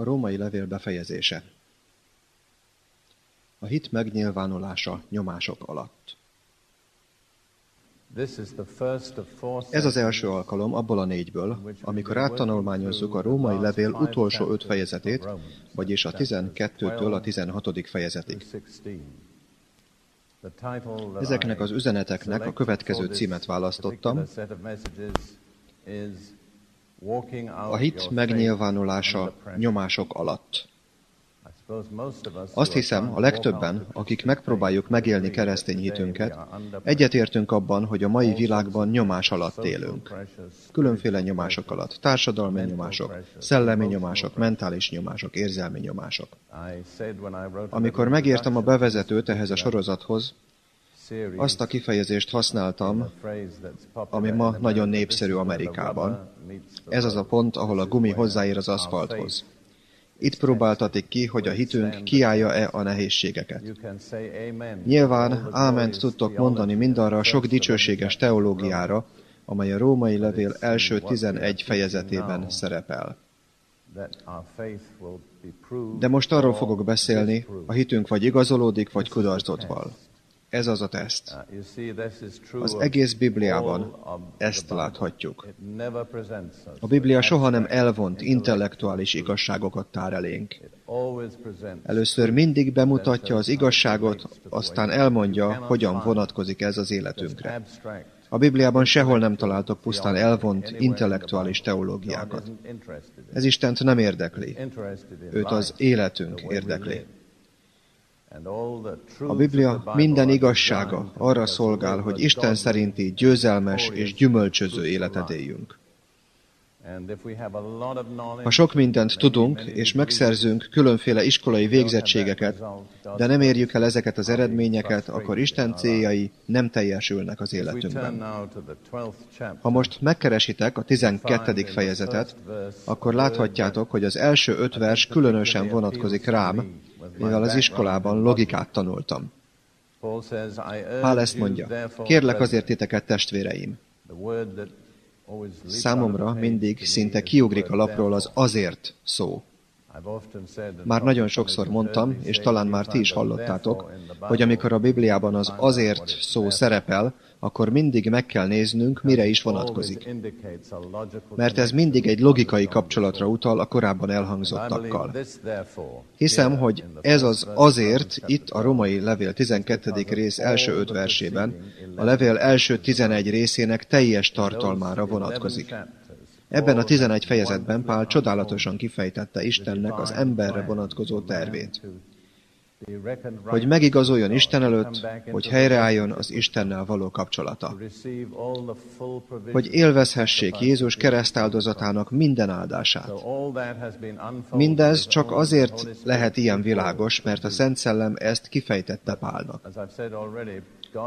A római levél befejezése. A hit megnyilvánulása nyomások alatt. Ez az első alkalom abból a négyből, amikor áttanulmányozzuk a római levél utolsó öt fejezetét, vagyis a 12-től a 16. fejezetig. Ezeknek az üzeneteknek a következő címet választottam. A hit megnyilvánulása nyomások alatt. Azt hiszem, a legtöbben, akik megpróbáljuk megélni keresztény hitünket, egyetértünk abban, hogy a mai világban nyomás alatt élünk. Különféle nyomások alatt. Társadalmi nyomások, szellemi nyomások, mentális nyomások, érzelmi nyomások. Amikor megértem a bevezetőt ehhez a sorozathoz, azt a kifejezést használtam, ami ma nagyon népszerű Amerikában. Ez az a pont, ahol a gumi hozzáér az aszfalthoz. Itt próbáltatik ki, hogy a hitünk kiállja-e a nehézségeket. Nyilván áment tudtok mondani mindarra a sok dicsőséges teológiára, amely a római levél első 11 fejezetében szerepel. De most arról fogok beszélni, a hitünk vagy igazolódik, vagy kudarcot val. Ez az a teszt. Uh, az egész Bibliában ezt láthatjuk. A Biblia soha nem elvont intellektuális igazságokat tár elénk. Először mindig bemutatja az igazságot, aztán elmondja, hogyan vonatkozik ez az életünkre. A Bibliában sehol nem találtok pusztán elvont intellektuális teológiákat. Ez Istent nem érdekli. Őt az életünk érdekli. A Biblia minden igazsága arra szolgál, hogy Isten szerinti győzelmes és gyümölcsöző életet éljünk. Ha sok mindent tudunk, és megszerzünk különféle iskolai végzettségeket, de nem érjük el ezeket az eredményeket, akkor Isten céljai nem teljesülnek az életünkben. Ha most megkeresitek a 12. fejezetet, akkor láthatjátok, hogy az első öt vers különösen vonatkozik rám, mivel az iskolában logikát tanultam. Pál ezt mondja, kérlek azért titeket testvéreim. Számomra mindig szinte kiugrik a lapról az azért szó. Már nagyon sokszor mondtam, és talán már ti is hallottátok, hogy amikor a Bibliában az azért szó szerepel, akkor mindig meg kell néznünk, mire is vonatkozik. Mert ez mindig egy logikai kapcsolatra utal a korábban elhangzottakkal. Hiszem, hogy ez az azért itt a romai levél 12. rész első öt versében, a levél első 11 részének teljes tartalmára vonatkozik. Ebben a 11 fejezetben Pál csodálatosan kifejtette Istennek az emberre vonatkozó tervét hogy megigazoljon Isten előtt, hogy helyreálljon az Istennel való kapcsolata. Hogy élvezhessék Jézus keresztáldozatának minden áldását. Mindez csak azért lehet ilyen világos, mert a Szent Szellem ezt kifejtette Pálnak.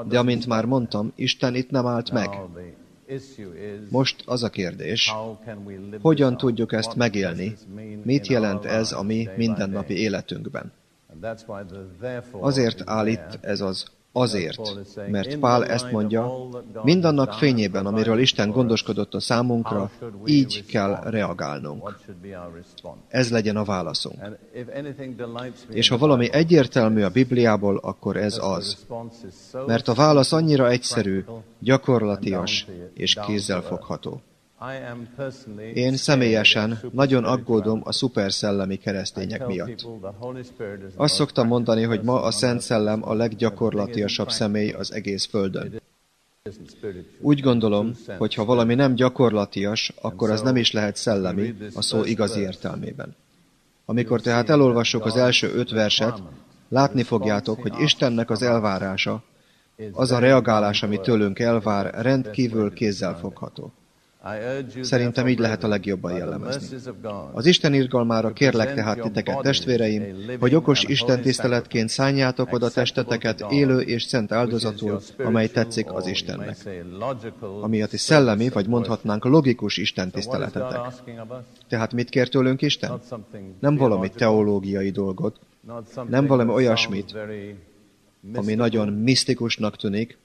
De amint már mondtam, Isten itt nem állt meg. Most az a kérdés, hogyan tudjuk ezt megélni, mit jelent ez a mi mindennapi életünkben. Azért áll itt ez az Azért, mert Pál ezt mondja, mindannak fényében, amiről Isten gondoskodott a számunkra, így kell reagálnunk. Ez legyen a válaszunk. És ha valami egyértelmű a Bibliából, akkor ez az. Mert a válasz annyira egyszerű, gyakorlatias és kézzelfogható. Én személyesen nagyon aggódom a szuperszellemi keresztények miatt. Azt szoktam mondani, hogy ma a Szent Szellem a leggyakorlatiasabb személy az egész Földön. Úgy gondolom, hogy ha valami nem gyakorlatias, akkor az nem is lehet szellemi a szó igazi értelmében. Amikor tehát elolvassuk az első öt verset, látni fogjátok, hogy Istennek az elvárása, az a reagálás, ami tőlünk elvár, rendkívül kézzelfogható. Szerintem így lehet a legjobban jellemezni. Az Isten irgalmára kérlek tehát titeket, testvéreim, hogy okos Isten tiszteletként szálljátok oda testeteket élő és szent áldozatul, amely tetszik az Istennek. Amiatt is szellemi, vagy mondhatnánk logikus Isten tiszteletetek. Tehát mit kér tőlünk Isten? Nem valami teológiai dolgot, nem valami olyasmit, ami nagyon misztikusnak tűnik,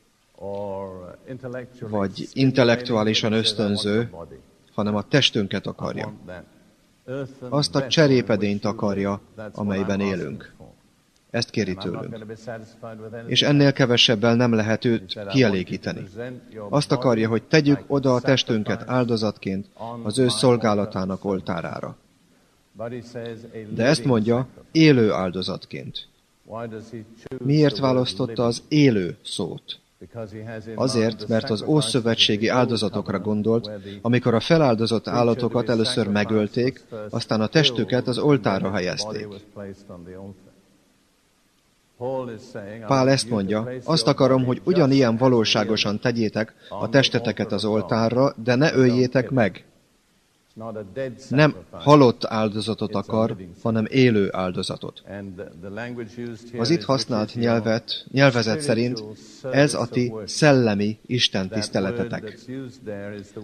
vagy intellektuálisan ösztönző, hanem a testünket akarja. azt a cserépedényt akarja, amelyben élünk. Ezt kéri tőlünk. És ennél kevesebbel nem lehet őt kielégíteni. Azt akarja, hogy tegyük oda a testünket áldozatként az ő szolgálatának oltárára. De ezt mondja élő áldozatként. Miért választotta az élő szót? Azért, mert az ószövetségi áldozatokra gondolt, amikor a feláldozott állatokat először megölték, aztán a testüket az oltára helyezték. Pál ezt mondja, azt akarom, hogy ugyanilyen valóságosan tegyétek a testeteket az oltárra, de ne öljétek meg. Nem halott áldozatot akar, hanem élő áldozatot. Az itt használt nyelvet, nyelvezet szerint ez a ti szellemi Isten tiszteletetek.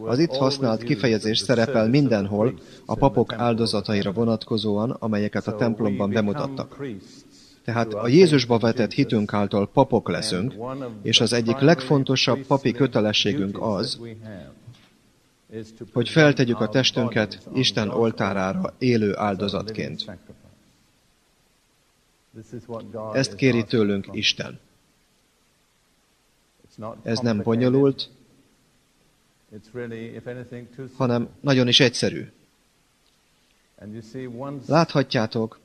Az itt használt kifejezés szerepel mindenhol a papok áldozataira vonatkozóan, amelyeket a templomban bemutattak. Tehát a Jézusba vetett hitünk által papok leszünk, és az egyik legfontosabb papi kötelességünk az, hogy feltegyük a testünket Isten oltárára élő áldozatként. Ezt kéri tőlünk Isten. Ez nem bonyolult, hanem nagyon is egyszerű. Láthatjátok,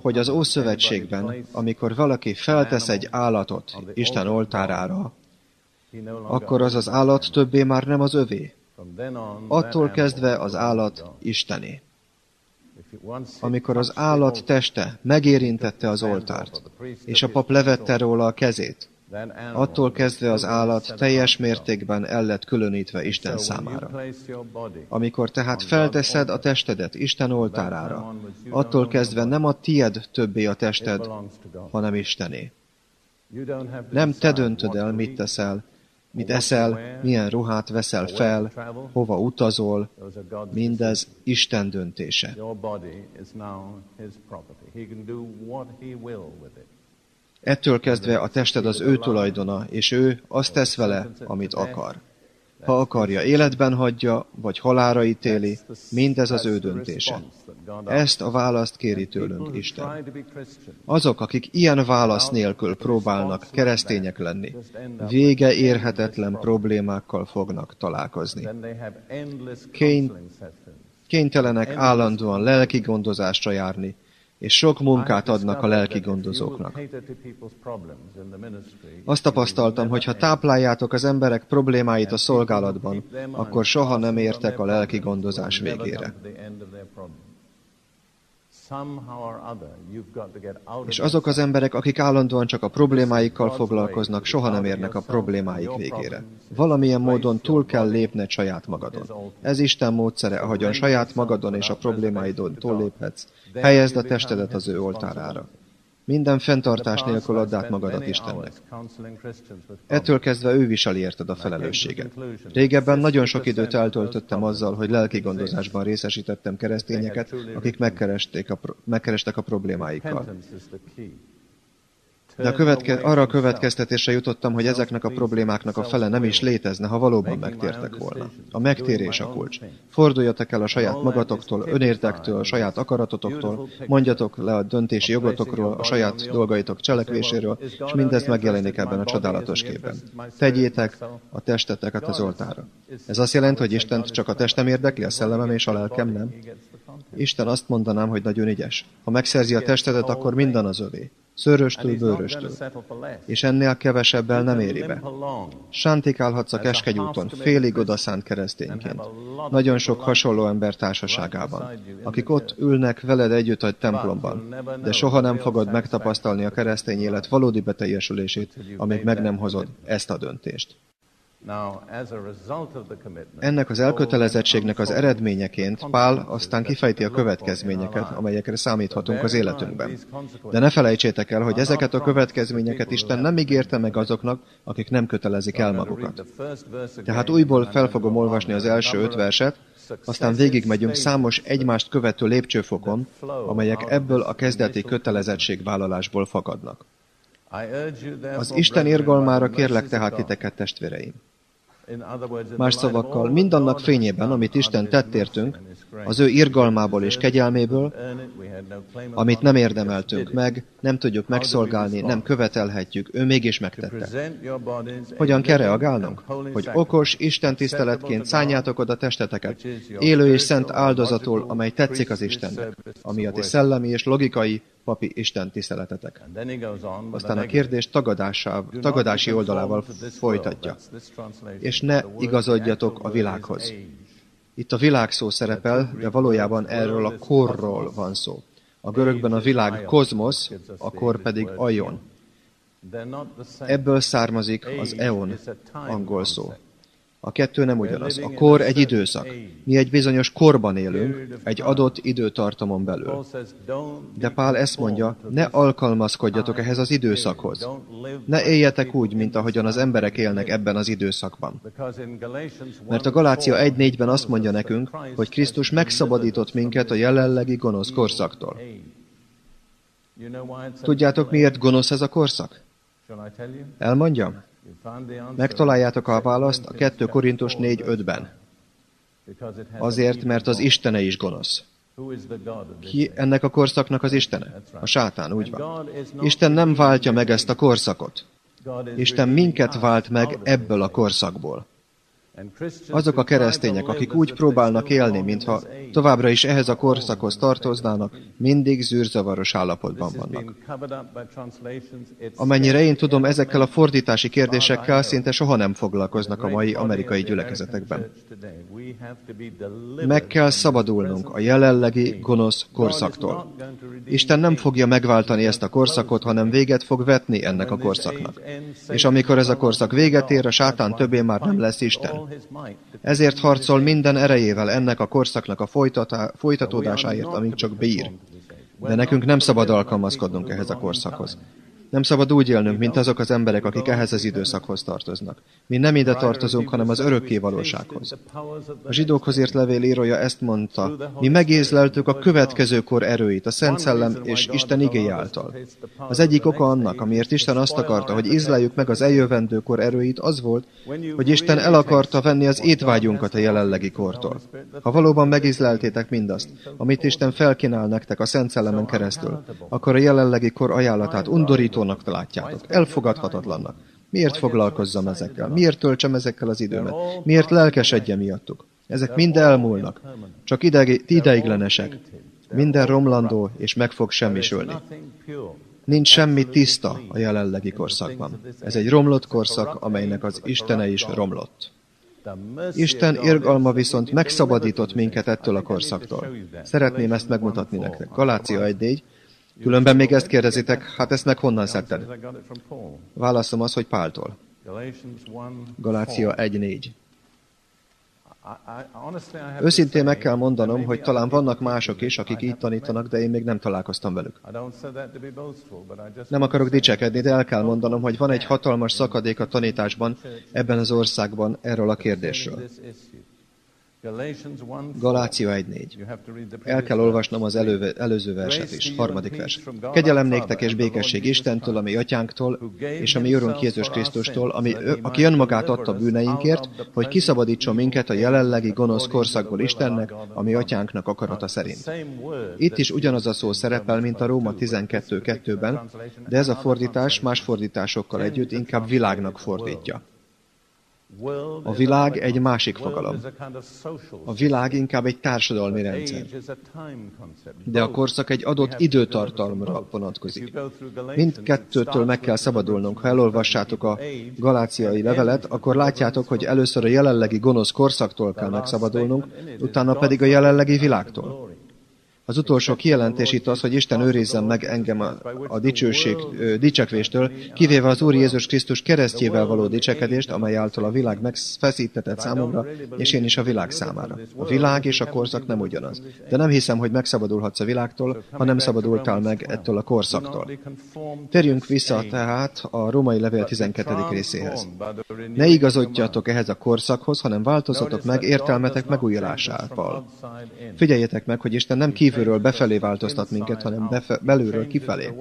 hogy az Ószövetségben, amikor valaki feltesz egy állatot Isten oltárára, akkor az az állat többé már nem az övé. Attól kezdve az állat Istené. Amikor az állat teste megérintette az oltárt, és a pap levette róla a kezét, attól kezdve az állat teljes mértékben el lett különítve Isten számára. Amikor tehát felteszed a testedet Isten oltárára, attól kezdve nem a tied többé a tested, hanem Istené. Nem te döntöd el, mit teszel, mit eszel, milyen ruhát veszel fel, hova utazol, mindez Isten döntése. Ettől kezdve a tested az ő tulajdona, és ő azt tesz vele, amit akar. Ha akarja, életben hagyja, vagy halára ítéli, mindez az ő döntése. Ezt a választ kéri tőlünk Isten. Azok, akik ilyen válasz nélkül próbálnak keresztények lenni, vége érhetetlen problémákkal fognak találkozni. Kény, kénytelenek állandóan lelki gondozásra járni, és sok munkát adnak a lelki gondozóknak. Azt tapasztaltam, hogy ha tápláljátok az emberek problémáit a szolgálatban, akkor soha nem értek a lelki gondozás végére. És azok az emberek, akik állandóan csak a problémáikkal foglalkoznak, soha nem érnek a problémáik végére. Valamilyen módon túl kell lépned saját magadon. Ez Isten módszere, ahogyan saját magadon és a problémáidon túlléphetsz, helyezd a testedet az ő oltárára. Minden fenntartás nélkül add át magadat Istennek. Ettől kezdve ő viseli érted a felelősséget. Régebben nagyon sok időt eltöltöttem azzal, hogy lelki gondozásban részesítettem keresztényeket, akik megkeresték a, megkerestek a problémáikkal. De a követke, arra a következtetésre jutottam, hogy ezeknek a problémáknak a fele nem is létezne, ha valóban megtértek volna. A megtérés a kulcs. Forduljatok el a saját magatoktól, önértektől, a saját akaratotoktól, mondjatok le a döntési jogotokról, a saját dolgaitok cselekvéséről, és mindez megjelenik ebben a csodálatos képben. Tegyétek a testeteket az oltára. Ez azt jelenti, hogy Istent csak a testem érdekli, a szellemem és a lelkem nem? Isten azt mondanám, hogy nagyon ügyes. Ha megszerzi a testedet, akkor minden az övé szőröstől, bőröstől, és ennél kevesebbel nem éri be. Sántikálhatsz a keskegy úton, félig odaszánt keresztényként, nagyon sok hasonló ember társaságában, akik ott ülnek veled együtt a templomban, de soha nem fogod megtapasztalni a keresztény élet valódi beteljesülését, amíg meg nem hozod ezt a döntést. Ennek az elkötelezettségnek az eredményeként Pál aztán kifejti a következményeket, amelyekre számíthatunk az életünkben. De ne felejtsétek el, hogy ezeket a következményeket Isten nem ígérte meg azoknak, akik nem kötelezik el magukat. Tehát újból fel fogom olvasni az első öt verset, aztán végigmegyünk számos egymást követő lépcsőfokon, amelyek ebből a kezdeti kötelezettségvállalásból fakadnak. Az Isten irgalmára kérlek tehát titeket, testvéreim. Más szavakkal, mindannak fényében, amit Isten tett értünk, az ő irgalmából és kegyelméből, amit nem érdemeltünk meg, nem tudjuk megszolgálni, nem követelhetjük, ő mégis megtette. Hogyan kell reagálnunk? Hogy okos, Isten tiszteletként szálljátok oda testeteket, élő és szent áldozatul, amely tetszik az Istennek, ami a ti szellemi és logikai papi Isten tiszteletetek. Aztán a kérdés tagadási oldalával folytatja. És ne igazodjatok a világhoz. Itt a világ szó szerepel, de valójában erről a korról van szó. A görögben a világ kozmosz, a kor pedig aion. Ebből származik az eon angol szó. A kettő nem ugyanaz. A kor egy időszak. Mi egy bizonyos korban élünk, egy adott időtartamon belül. De Pál ezt mondja, ne alkalmazkodjatok ehhez az időszakhoz. Ne éljetek úgy, mint ahogyan az emberek élnek ebben az időszakban. Mert a Galácia 1.4-ben azt mondja nekünk, hogy Krisztus megszabadított minket a jelenlegi gonosz korszaktól. Tudjátok, miért gonosz ez a korszak? Elmondjam? Megtaláljátok a választ a 2 Korintus 4.5-ben. Azért, mert az Istene is gonosz. Ki ennek a korszaknak az Istene? A sátán, úgy van. Isten nem váltja meg ezt a korszakot. Isten minket vált meg ebből a korszakból. Azok a keresztények, akik úgy próbálnak élni, mintha továbbra is ehhez a korszakhoz tartoznának, mindig zűrzavaros állapotban vannak. Amennyire én tudom, ezekkel a fordítási kérdésekkel szinte soha nem foglalkoznak a mai amerikai gyülekezetekben. Meg kell szabadulnunk a jelenlegi gonosz korszaktól. Isten nem fogja megváltani ezt a korszakot, hanem véget fog vetni ennek a korszaknak. És amikor ez a korszak véget ér, a sátán többé már nem lesz Isten. Ezért harcol minden erejével ennek a korszaknak a folytatódásáért, amíg csak bír. De nekünk nem szabad alkalmazkodnunk ehhez a korszakhoz. Nem szabad úgy élnünk, mint azok az emberek, akik ehhez az időszakhoz tartoznak. Mi nem ide tartozunk, hanem az örökké valósághoz. A zsidókhoz írt levél írója ezt mondta, mi megézleltük a következő kor erőit, a Szent Szellem és Isten igény által. Az egyik oka annak, amiért Isten azt akarta, hogy ízleljük meg az eljövendő kor erőit, az volt, hogy Isten el akarta venni az étvágyunkat a jelenlegi kortól. Ha valóban megízleltétek mindazt, amit Isten felkínál nektek a Szent Szellemen keresztül, akkor a jelenlegi kor ajánlatát undorító borzasztónak látjátok, elfogadhatatlannak. Miért foglalkozzam ezekkel? Miért töltsem ezekkel az időmet? Miért lelkesedjem miattuk? Ezek mind elmúlnak. Csak ideig, ideiglenesek. Minden romlandó, és meg fog semmisülni. Nincs semmi tiszta a jelenlegi korszakban. Ez egy romlott korszak, amelynek az Istene is romlott. Isten irgalma viszont megszabadított minket ettől a korszaktól. Szeretném ezt megmutatni nektek. Galácia 1.4. Különben még ezt kérdezitek, hát ezt meg honnan szedted? Válaszom az, hogy Páltól. Galácia 1.4. Őszintén meg kell mondanom, hogy talán vannak mások is, akik így tanítanak, de én még nem találkoztam velük. Nem akarok dicsekedni, de el kell mondanom, hogy van egy hatalmas szakadék a tanításban ebben az országban erről a kérdésről. Galácia 1.4. El kell olvasnom az elő, előző verset is, harmadik vers. Kegyelem néktek és békesség Istentől, ami atyánktól, és ami Urunk Jézus Krisztustól, ami, aki önmagát adta bűneinkért, hogy kiszabadítson minket a jelenlegi gonosz korszakból Istennek, ami atyánknak akarata szerint. Itt is ugyanaz a szó szerepel, mint a Róma 12.2-ben, de ez a fordítás más fordításokkal együtt inkább világnak fordítja. A világ egy másik fogalom. A világ inkább egy társadalmi rendszer. De a korszak egy adott időtartalomra vonatkozik. Mindkettőtől meg kell szabadulnunk. Ha elolvassátok a galáciai levelet, akkor látjátok, hogy először a jelenlegi gonosz korszaktól kell megszabadulnunk, utána pedig a jelenlegi világtól. Az utolsó kijelentés itt az, hogy Isten őrizzen meg engem a, a dicsőség ö, dicsekvéstől, kivéve az Úr Jézus Krisztus keresztjével való dicsekedést, amely által a világ megfeszítetett számomra, és én is a világ számára. A világ és a korszak nem ugyanaz. De nem hiszem, hogy megszabadulhatsz a világtól, ha nem szabadultál meg ettől a korszaktól. Térjünk vissza tehát a római levél 12. részéhez. Ne igazodjatok ehhez a korszakhoz, hanem változatok meg értelmetek megújulásával. Figyeljetek meg, hogy Isten nem kívül kívülről befelé változtat minket, hanem befe- belülről kifelé.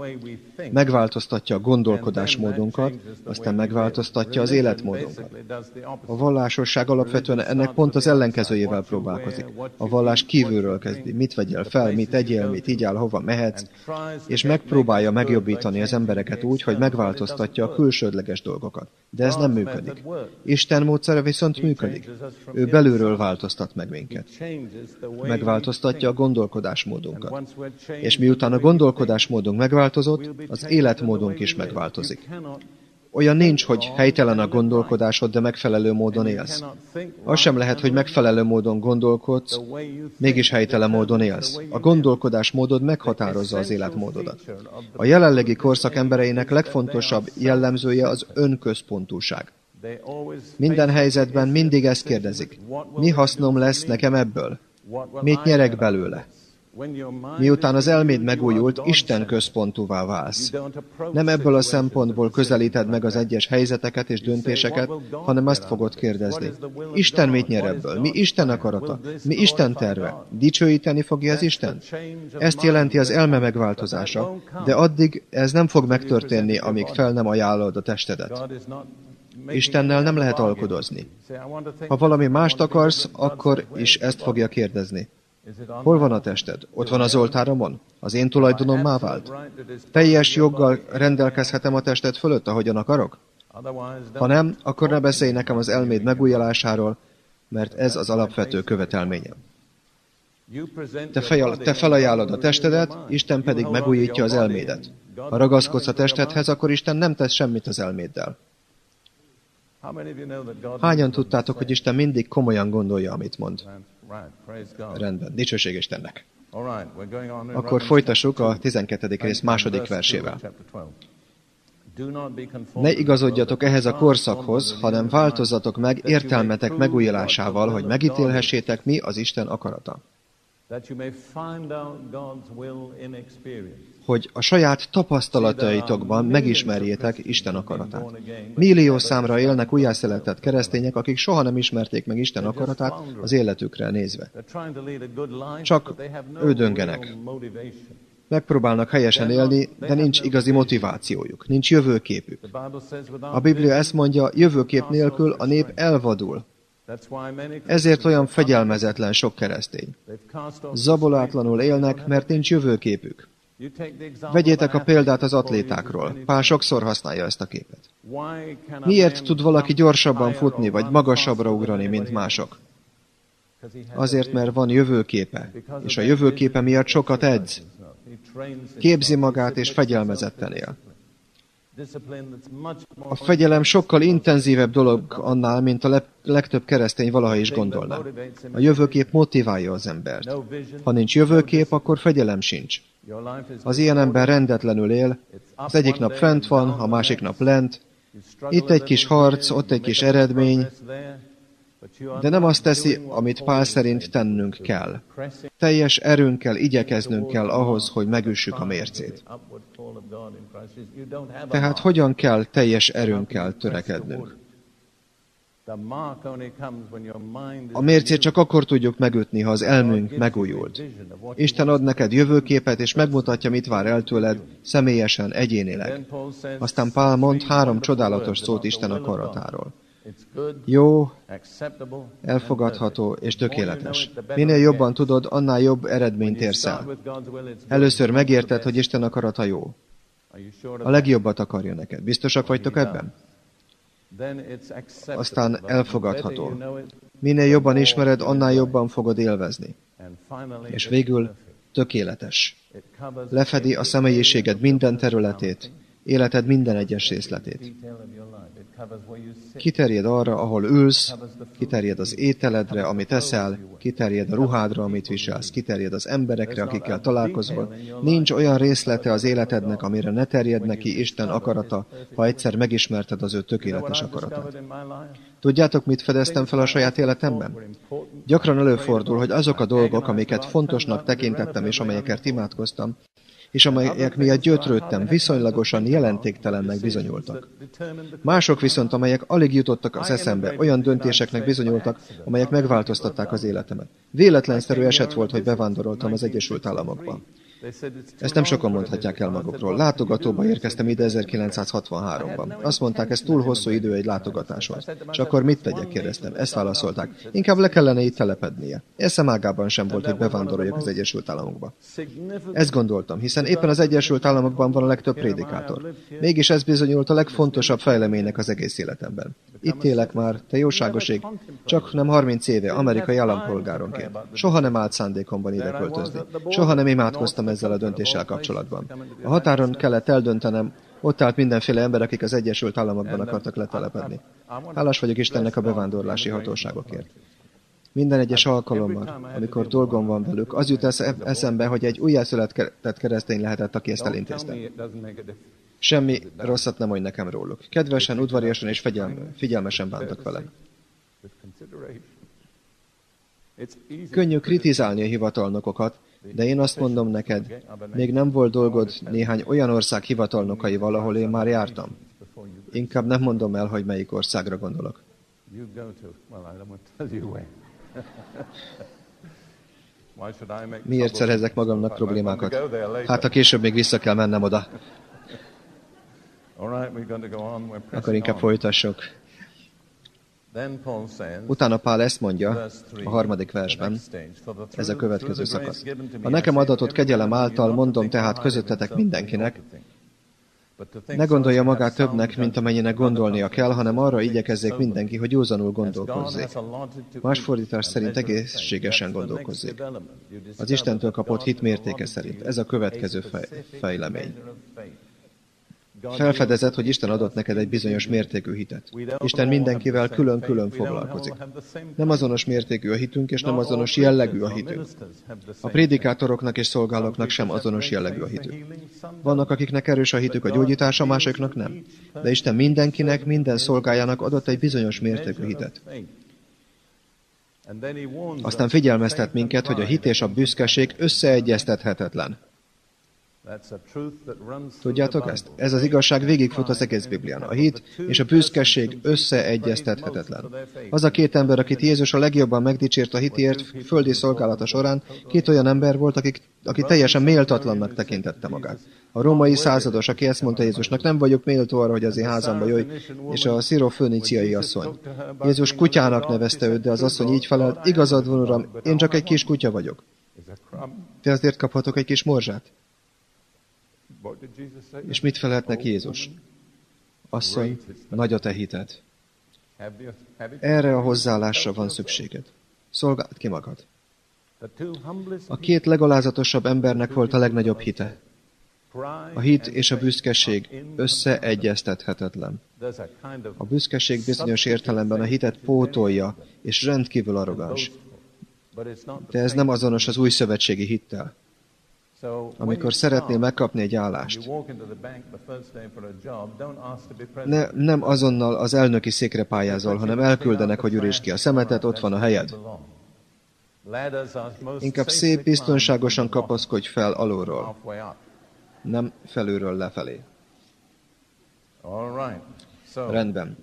Megváltoztatja a gondolkodásmódunkat, aztán megváltoztatja az életmódunkat. A vallásosság alapvetően ennek pont az ellenkezőjével próbálkozik. A vallás kívülről kezdi. Mit vegyél fel, mit egyél, mit igyál, hova mehetsz, és megpróbálja megjobbítani az embereket úgy, hogy megváltoztatja a külsődleges dolgokat. De ez nem működik. Isten módszere viszont működik. Ő belülről változtat meg minket. Megváltoztatja a gondolkodásmódunkat. És miután a gondolkodásmódunk megváltozott, az életmódunk is megváltozik. Olyan nincs, hogy helytelen a gondolkodásod, de megfelelő módon élsz. Az sem lehet, hogy megfelelő módon gondolkodsz, mégis helytelen módon élsz. A gondolkodásmódod meghatározza az életmódodat. A jelenlegi korszak embereinek legfontosabb jellemzője az önközpontúság. Minden helyzetben mindig ezt kérdezik. Mi hasznom lesz nekem ebből? Mit nyerek belőle? Miután az elméd megújult, Isten központúvá válsz. Nem ebből a szempontból közelíted meg az egyes helyzeteket és döntéseket, hanem azt fogod kérdezni. Isten mit nyer ebből? Mi Isten akarata? Mi Isten terve? Dicsőíteni fogja az Isten? Ezt jelenti az elme megváltozása, de addig ez nem fog megtörténni, amíg fel nem ajánlod a testedet. Istennel nem lehet alkudozni. Ha valami mást akarsz, akkor is ezt fogja kérdezni. Hol van a tested? Ott van az oltáromon? Az én tulajdonom már vált? Teljes joggal rendelkezhetem a tested fölött, ahogyan akarok? Ha nem, akkor ne beszélj nekem az elméd megújulásáról, mert ez az alapvető követelményem. Te, fejal, te felajánlod a testedet, Isten pedig megújítja az elmédet. Ha ragaszkodsz a testedhez, akkor Isten nem tesz semmit az elméddel. Hányan tudtátok, hogy Isten mindig komolyan gondolja, amit mond? Rendben, dicsőség Istennek. Akkor folytassuk a 12. rész második versével. Ne igazodjatok ehhez a korszakhoz, hanem változzatok meg értelmetek megújulásával, hogy megítélhessétek, mi az Isten akarata hogy a saját tapasztalataitokban megismerjétek Isten akaratát. Millió számra élnek újjászületett keresztények, akik soha nem ismerték meg Isten akaratát az életükre nézve. Csak ő döngenek. Megpróbálnak helyesen élni, de nincs igazi motivációjuk, nincs jövőképük. A Biblia ezt mondja, jövőkép nélkül a nép elvadul. Ezért olyan fegyelmezetlen sok keresztény. Zabolátlanul élnek, mert nincs jövőképük. Vegyétek a példát az atlétákról. Pál sokszor használja ezt a képet. Miért tud valaki gyorsabban futni, vagy magasabbra ugrani, mint mások? Azért, mert van jövőképe, és a jövőképe miatt sokat edz. Képzi magát, és fegyelmezetten él. A fegyelem sokkal intenzívebb dolog annál, mint a legtöbb keresztény valaha is gondolná. A jövőkép motiválja az embert. Ha nincs jövőkép, akkor fegyelem sincs. Az ilyen ember rendetlenül él, az egyik nap fent van, a másik nap lent, itt egy kis harc, ott egy kis eredmény, de nem azt teszi, amit Pál szerint tennünk kell. Teljes erőnkkel igyekeznünk kell ahhoz, hogy megüssük a mércét. Tehát hogyan kell teljes erőnkkel törekednünk? A mércét csak akkor tudjuk megütni, ha az elmünk megújult. Isten ad neked jövőképet, és megmutatja, mit vár el tőled, személyesen, egyénileg. Aztán Pál mond három csodálatos szót Isten akaratáról. Jó, elfogadható és tökéletes. Minél jobban tudod, annál jobb eredményt érsz el. Először megérted, hogy Isten akarata jó. A legjobbat akarja neked. Biztosak vagytok ebben? Aztán elfogadható. Minél jobban ismered, annál jobban fogod élvezni. És végül tökéletes. Lefedi a személyiséged minden területét, életed minden egyes részletét. Kiterjed arra, ahol ülsz, kiterjed az ételedre, amit eszel, kiterjed a ruhádra, amit viselsz, kiterjed az emberekre, akikkel találkozol. Nincs olyan részlete az életednek, amire ne terjed neki Isten akarata, ha egyszer megismerted az ő tökéletes akaratát. Tudjátok, mit fedeztem fel a saját életemben? Gyakran előfordul, hogy azok a dolgok, amiket fontosnak tekintettem és amelyeket imádkoztam, és amelyek miatt gyötrődtem, viszonylagosan jelentéktelennek bizonyultak. Mások viszont, amelyek alig jutottak az eszembe, olyan döntéseknek bizonyultak, amelyek megváltoztatták az életemet. Véletlenszerű eset volt, hogy bevándoroltam az Egyesült Államokba. Ezt nem sokan mondhatják el magukról. Látogatóba érkeztem ide 1963-ban. Azt mondták, ez túl hosszú idő egy látogatáshoz. És akkor mit tegyek, kérdeztem. Ezt válaszolták. Inkább le kellene itt telepednie. Eszem ágában sem volt, hogy bevándoroljak az Egyesült Államokba. Ezt gondoltam, hiszen éppen az Egyesült Államokban van a legtöbb prédikátor. Mégis ez bizonyult a legfontosabb fejleménynek az egész életemben. Itt élek már, te jóságoség, csak nem 30 éve, amerikai állampolgáronként. Soha nem állt szándékomban ide költözni. Soha nem imádkoztam ezzel a döntéssel kapcsolatban. A határon kellett eldöntenem, ott állt mindenféle ember, akik az Egyesült Államokban akartak letelepedni. Hálás vagyok Istennek a bevándorlási hatóságokért. Minden egyes alkalommal, amikor dolgom van velük, az jut eszembe, hogy egy újjászületett keresztény lehetett, aki ezt elintézte. Semmi rosszat nem mondj nekem róluk. Kedvesen, udvariasan és figyelmesen bántak velem. Könnyű kritizálni a hivatalnokokat, de én azt mondom neked, még nem volt dolgod néhány olyan ország hivatalnokaival, ahol én már jártam. Inkább nem mondom el, hogy melyik országra gondolok. Miért szerezek magamnak problémákat? Hát, ha később még vissza kell mennem oda. Akkor inkább folytassuk. Utána Pál ezt mondja a harmadik versben, ez a következő szakasz. Ha nekem adatot kegyelem által, mondom tehát közöttetek mindenkinek, ne gondolja magát többnek, mint amennyinek gondolnia kell, hanem arra igyekezzék mindenki, hogy józanul gondolkozzék. Más fordítás szerint egészségesen gondolkozzék. Az Istentől kapott hit mértéke szerint. Ez a következő fej, fejlemény. Felfedezett, hogy Isten adott neked egy bizonyos mértékű hitet. Isten mindenkivel külön-külön foglalkozik. Nem azonos mértékű a hitünk, és nem azonos jellegű a hitünk. A prédikátoroknak és szolgálóknak sem azonos jellegű a hitük. Vannak, akiknek erős a hitük a gyógyítása, másoknak nem. De Isten mindenkinek, minden szolgájának adott egy bizonyos mértékű hitet. Aztán figyelmeztet minket, hogy a hit és a büszkeség összeegyeztethetetlen. Tudjátok ezt? Ez az igazság végigfut az egész Biblián. A hit és a büszkeség összeegyeztethetetlen. Az a két ember, akit Jézus a legjobban megdicsért a hitért földi szolgálata során, két olyan ember volt, akik, aki teljesen méltatlannak tekintette magát. A római százados, aki ezt mondta Jézusnak, nem vagyok méltó arra, hogy az én házamba jöjj, és a szirofőniciai asszony. Jézus kutyának nevezte őt, de az asszony így felelt, igazad van, uram, én csak egy kis kutya vagyok. Te azért kaphatok egy kis morzsát? És mit felelt neki Jézus? Asszony, nagy a te hited. Erre a hozzáállásra van szükséged. Szolgáld ki magad. A két legalázatosabb embernek volt a legnagyobb hite. A hit és a büszkeség összeegyeztethetetlen. A büszkeség bizonyos értelemben a hitet pótolja, és rendkívül arrogáns. De ez nem azonos az új szövetségi hittel. Amikor szeretnél megkapni egy állást, ne, nem azonnal az elnöki székre pályázol, hanem elküldenek, hogy üríts ki a szemetet, ott van a helyed. Inkább szép, biztonságosan kapaszkodj fel alulról, nem felülről lefelé. Rendben.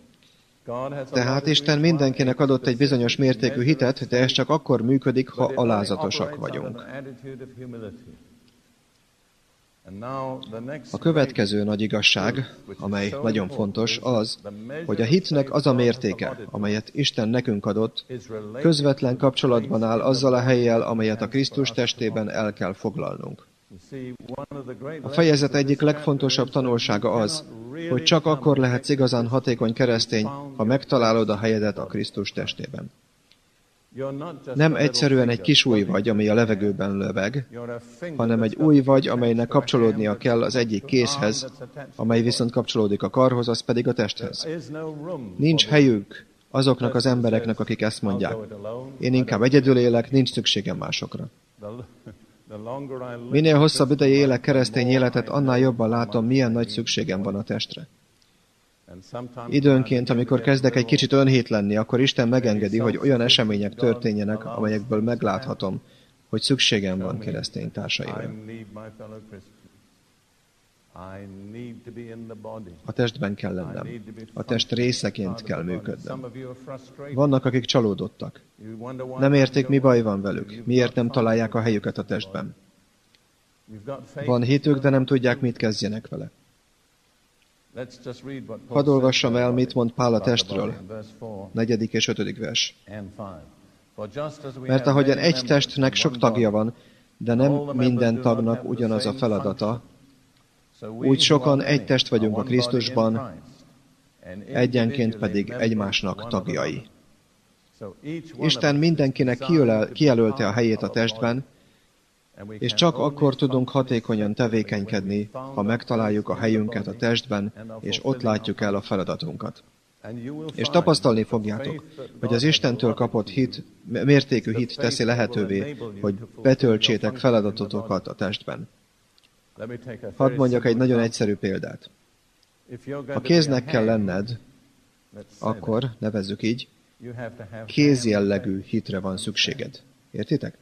Tehát Isten mindenkinek adott egy bizonyos mértékű hitet, de ez csak akkor működik, ha alázatosak vagyunk. A következő nagy igazság, amely nagyon fontos, az, hogy a hitnek az a mértéke, amelyet Isten nekünk adott, közvetlen kapcsolatban áll azzal a helyjel, amelyet a Krisztus testében el kell foglalnunk. A fejezet egyik legfontosabb tanulsága az, hogy csak akkor lehetsz igazán hatékony keresztény, ha megtalálod a helyedet a Krisztus testében. Nem egyszerűen egy kis új vagy, ami a levegőben löveg, hanem egy új vagy, amelynek kapcsolódnia kell az egyik kézhez, amely viszont kapcsolódik a karhoz, az pedig a testhez. Nincs helyük azoknak az embereknek, akik ezt mondják. Én inkább egyedül élek, nincs szükségem másokra. Minél hosszabb ideje élek keresztény életet, annál jobban látom, milyen nagy szükségem van a testre. Időnként, amikor kezdek egy kicsit önhét lenni, akkor Isten megengedi, hogy olyan események történjenek, amelyekből megláthatom, hogy szükségem van keresztény társaimra. A testben kell lennem. A test részeként kell működnem. Vannak, akik csalódottak. Nem érték, mi baj van velük. Miért nem találják a helyüket a testben. Van hitük, de nem tudják, mit kezdjenek vele. Hadd olvassam el, mit mond Pál a testről. Negyedik és ötödik vers. Mert ahogyan egy testnek sok tagja van, de nem minden tagnak ugyanaz a feladata, úgy sokan egy test vagyunk a Krisztusban, egyenként pedig egymásnak tagjai. Isten mindenkinek kijelölte a helyét a testben, és csak akkor tudunk hatékonyan tevékenykedni, ha megtaláljuk a helyünket a testben, és ott látjuk el a feladatunkat. És tapasztalni fogjátok, hogy az Istentől kapott hit, mértékű hit teszi lehetővé, hogy betöltsétek feladatotokat a testben. Hadd mondjak egy nagyon egyszerű példát. Ha kéznek kell lenned, akkor, nevezzük így, kézjellegű hitre van szükséged. Értitek?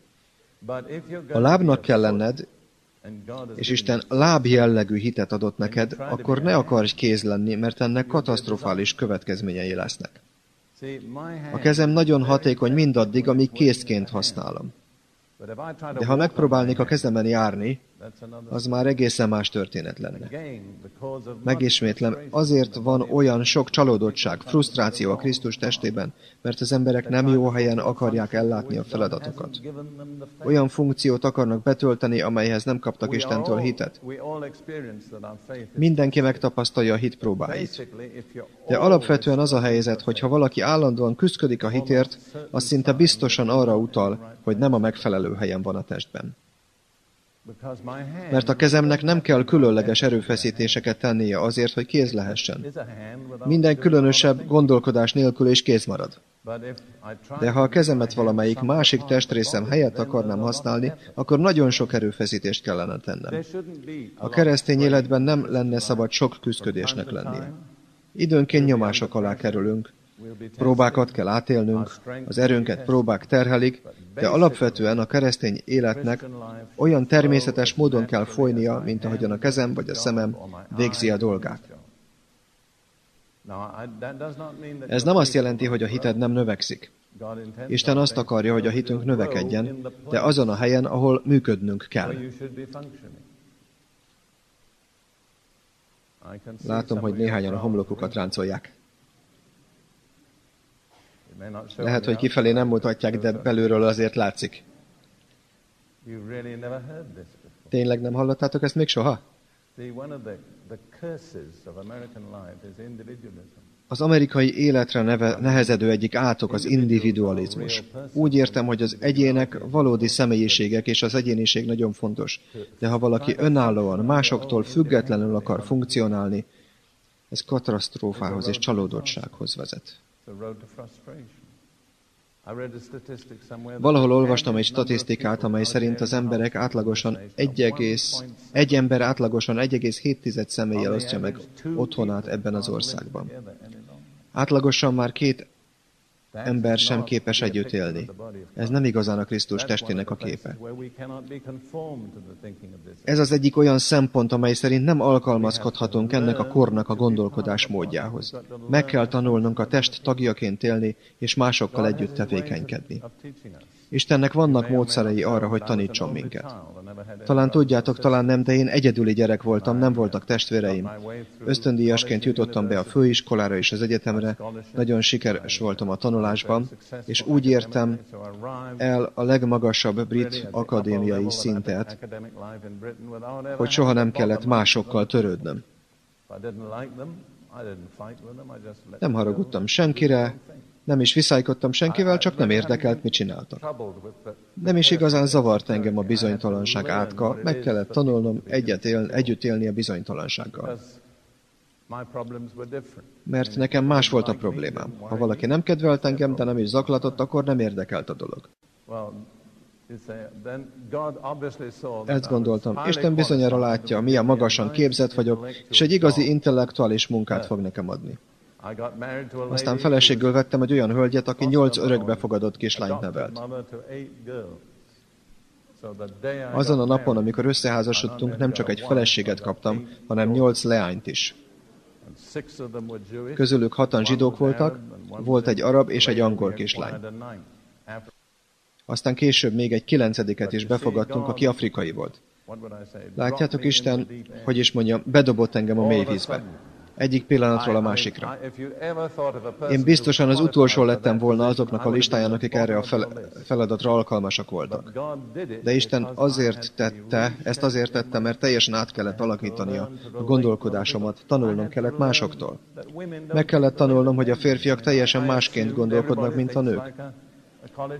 Ha lábnak kell lenned, és Isten láb jellegű hitet adott neked, akkor ne akarj kéz lenni, mert ennek katasztrofális következményei lesznek. A kezem nagyon hatékony mindaddig, amíg kézként használom. De ha megpróbálnék a kezemen járni, az már egészen más történet lenne. Megismétlem, azért van olyan sok csalódottság, frusztráció a Krisztus testében, mert az emberek nem jó helyen akarják ellátni a feladatokat. Olyan funkciót akarnak betölteni, amelyhez nem kaptak Istentől hitet. Mindenki megtapasztalja a hit próbáit. De alapvetően az a helyzet, hogy ha valaki állandóan küzdik a hitért, az szinte biztosan arra utal, hogy nem a megfelelő helyen van a testben. Mert a kezemnek nem kell különleges erőfeszítéseket tennie azért, hogy kéz lehessen. Minden különösebb gondolkodás nélkül is kéz marad. De ha a kezemet valamelyik másik testrészem helyett akarnám használni, akkor nagyon sok erőfeszítést kellene tennem. A keresztény életben nem lenne szabad sok küzdködésnek lennie. Időnként nyomások alá kerülünk, Próbákat kell átélnünk, az erőnket próbák terhelik, de alapvetően a keresztény életnek olyan természetes módon kell folynia, mint ahogyan a kezem vagy a szemem végzi a dolgát. Ez nem azt jelenti, hogy a hited nem növekszik. Isten azt akarja, hogy a hitünk növekedjen, de azon a helyen, ahol működnünk kell. Látom, hogy néhányan a homlokukat ráncolják. Lehet, hogy kifelé nem mutatják, de belülről azért látszik. Tényleg nem hallottátok ezt még soha? Az amerikai életre neve, nehezedő egyik átok az individualizmus. Úgy értem, hogy az egyének valódi személyiségek, és az egyéniség nagyon fontos. De ha valaki önállóan, másoktól függetlenül akar funkcionálni, ez katasztrófához és csalódottsághoz vezet. Valahol olvastam egy statisztikát, amely szerint az emberek átlagosan 1, egy ember átlagosan 1,7 személlyel osztja meg otthonát ebben az országban. Átlagosan már két ember sem képes együtt élni. Ez nem igazán a Krisztus testének a képe. Ez az egyik olyan szempont, amely szerint nem alkalmazkodhatunk ennek a kornak a gondolkodás módjához. Meg kell tanulnunk a test tagjaként élni, és másokkal együtt tevékenykedni. Istennek vannak módszerei arra, hogy tanítson minket. Talán tudjátok, talán nem, de én egyedüli gyerek voltam, nem voltak testvéreim. Ösztöndíjasként jutottam be a főiskolára és az egyetemre, nagyon sikeres voltam a tanulásban, és úgy értem el a legmagasabb brit akadémiai szintet, hogy soha nem kellett másokkal törődnöm. Nem haragudtam senkire, nem is viszálykodtam senkivel, csak nem érdekelt, mit csináltak. Nem is igazán zavart engem a bizonytalanság átka, meg kellett tanulnom egyet él, együtt élni a bizonytalansággal. Mert nekem más volt a problémám. Ha valaki nem kedvelt engem, de nem is zaklatott, akkor nem érdekelt a dolog. Ezt gondoltam. Isten bizonyára látja, milyen magasan képzett vagyok, és egy igazi intellektuális munkát fog nekem adni. Aztán feleségül vettem egy olyan hölgyet, aki nyolc örökbefogadott kislányt nevelt. Azon a napon, amikor összeházasodtunk, nem csak egy feleséget kaptam, hanem nyolc leányt is. Közülük hatan zsidók voltak, volt egy arab és egy angol kislány. Aztán később még egy kilencediket is befogadtunk, aki afrikai volt. Látjátok, Isten, hogy is mondjam, bedobott engem a mélyvízbe egyik pillanatról a másikra. Én biztosan az utolsó lettem volna azoknak a listáján, akik erre a feladatra alkalmasak voltak. De Isten azért tette, ezt azért tette, mert teljesen át kellett alakítania a gondolkodásomat, tanulnom kellett másoktól. Meg kellett tanulnom, hogy a férfiak teljesen másként gondolkodnak, mint a nők.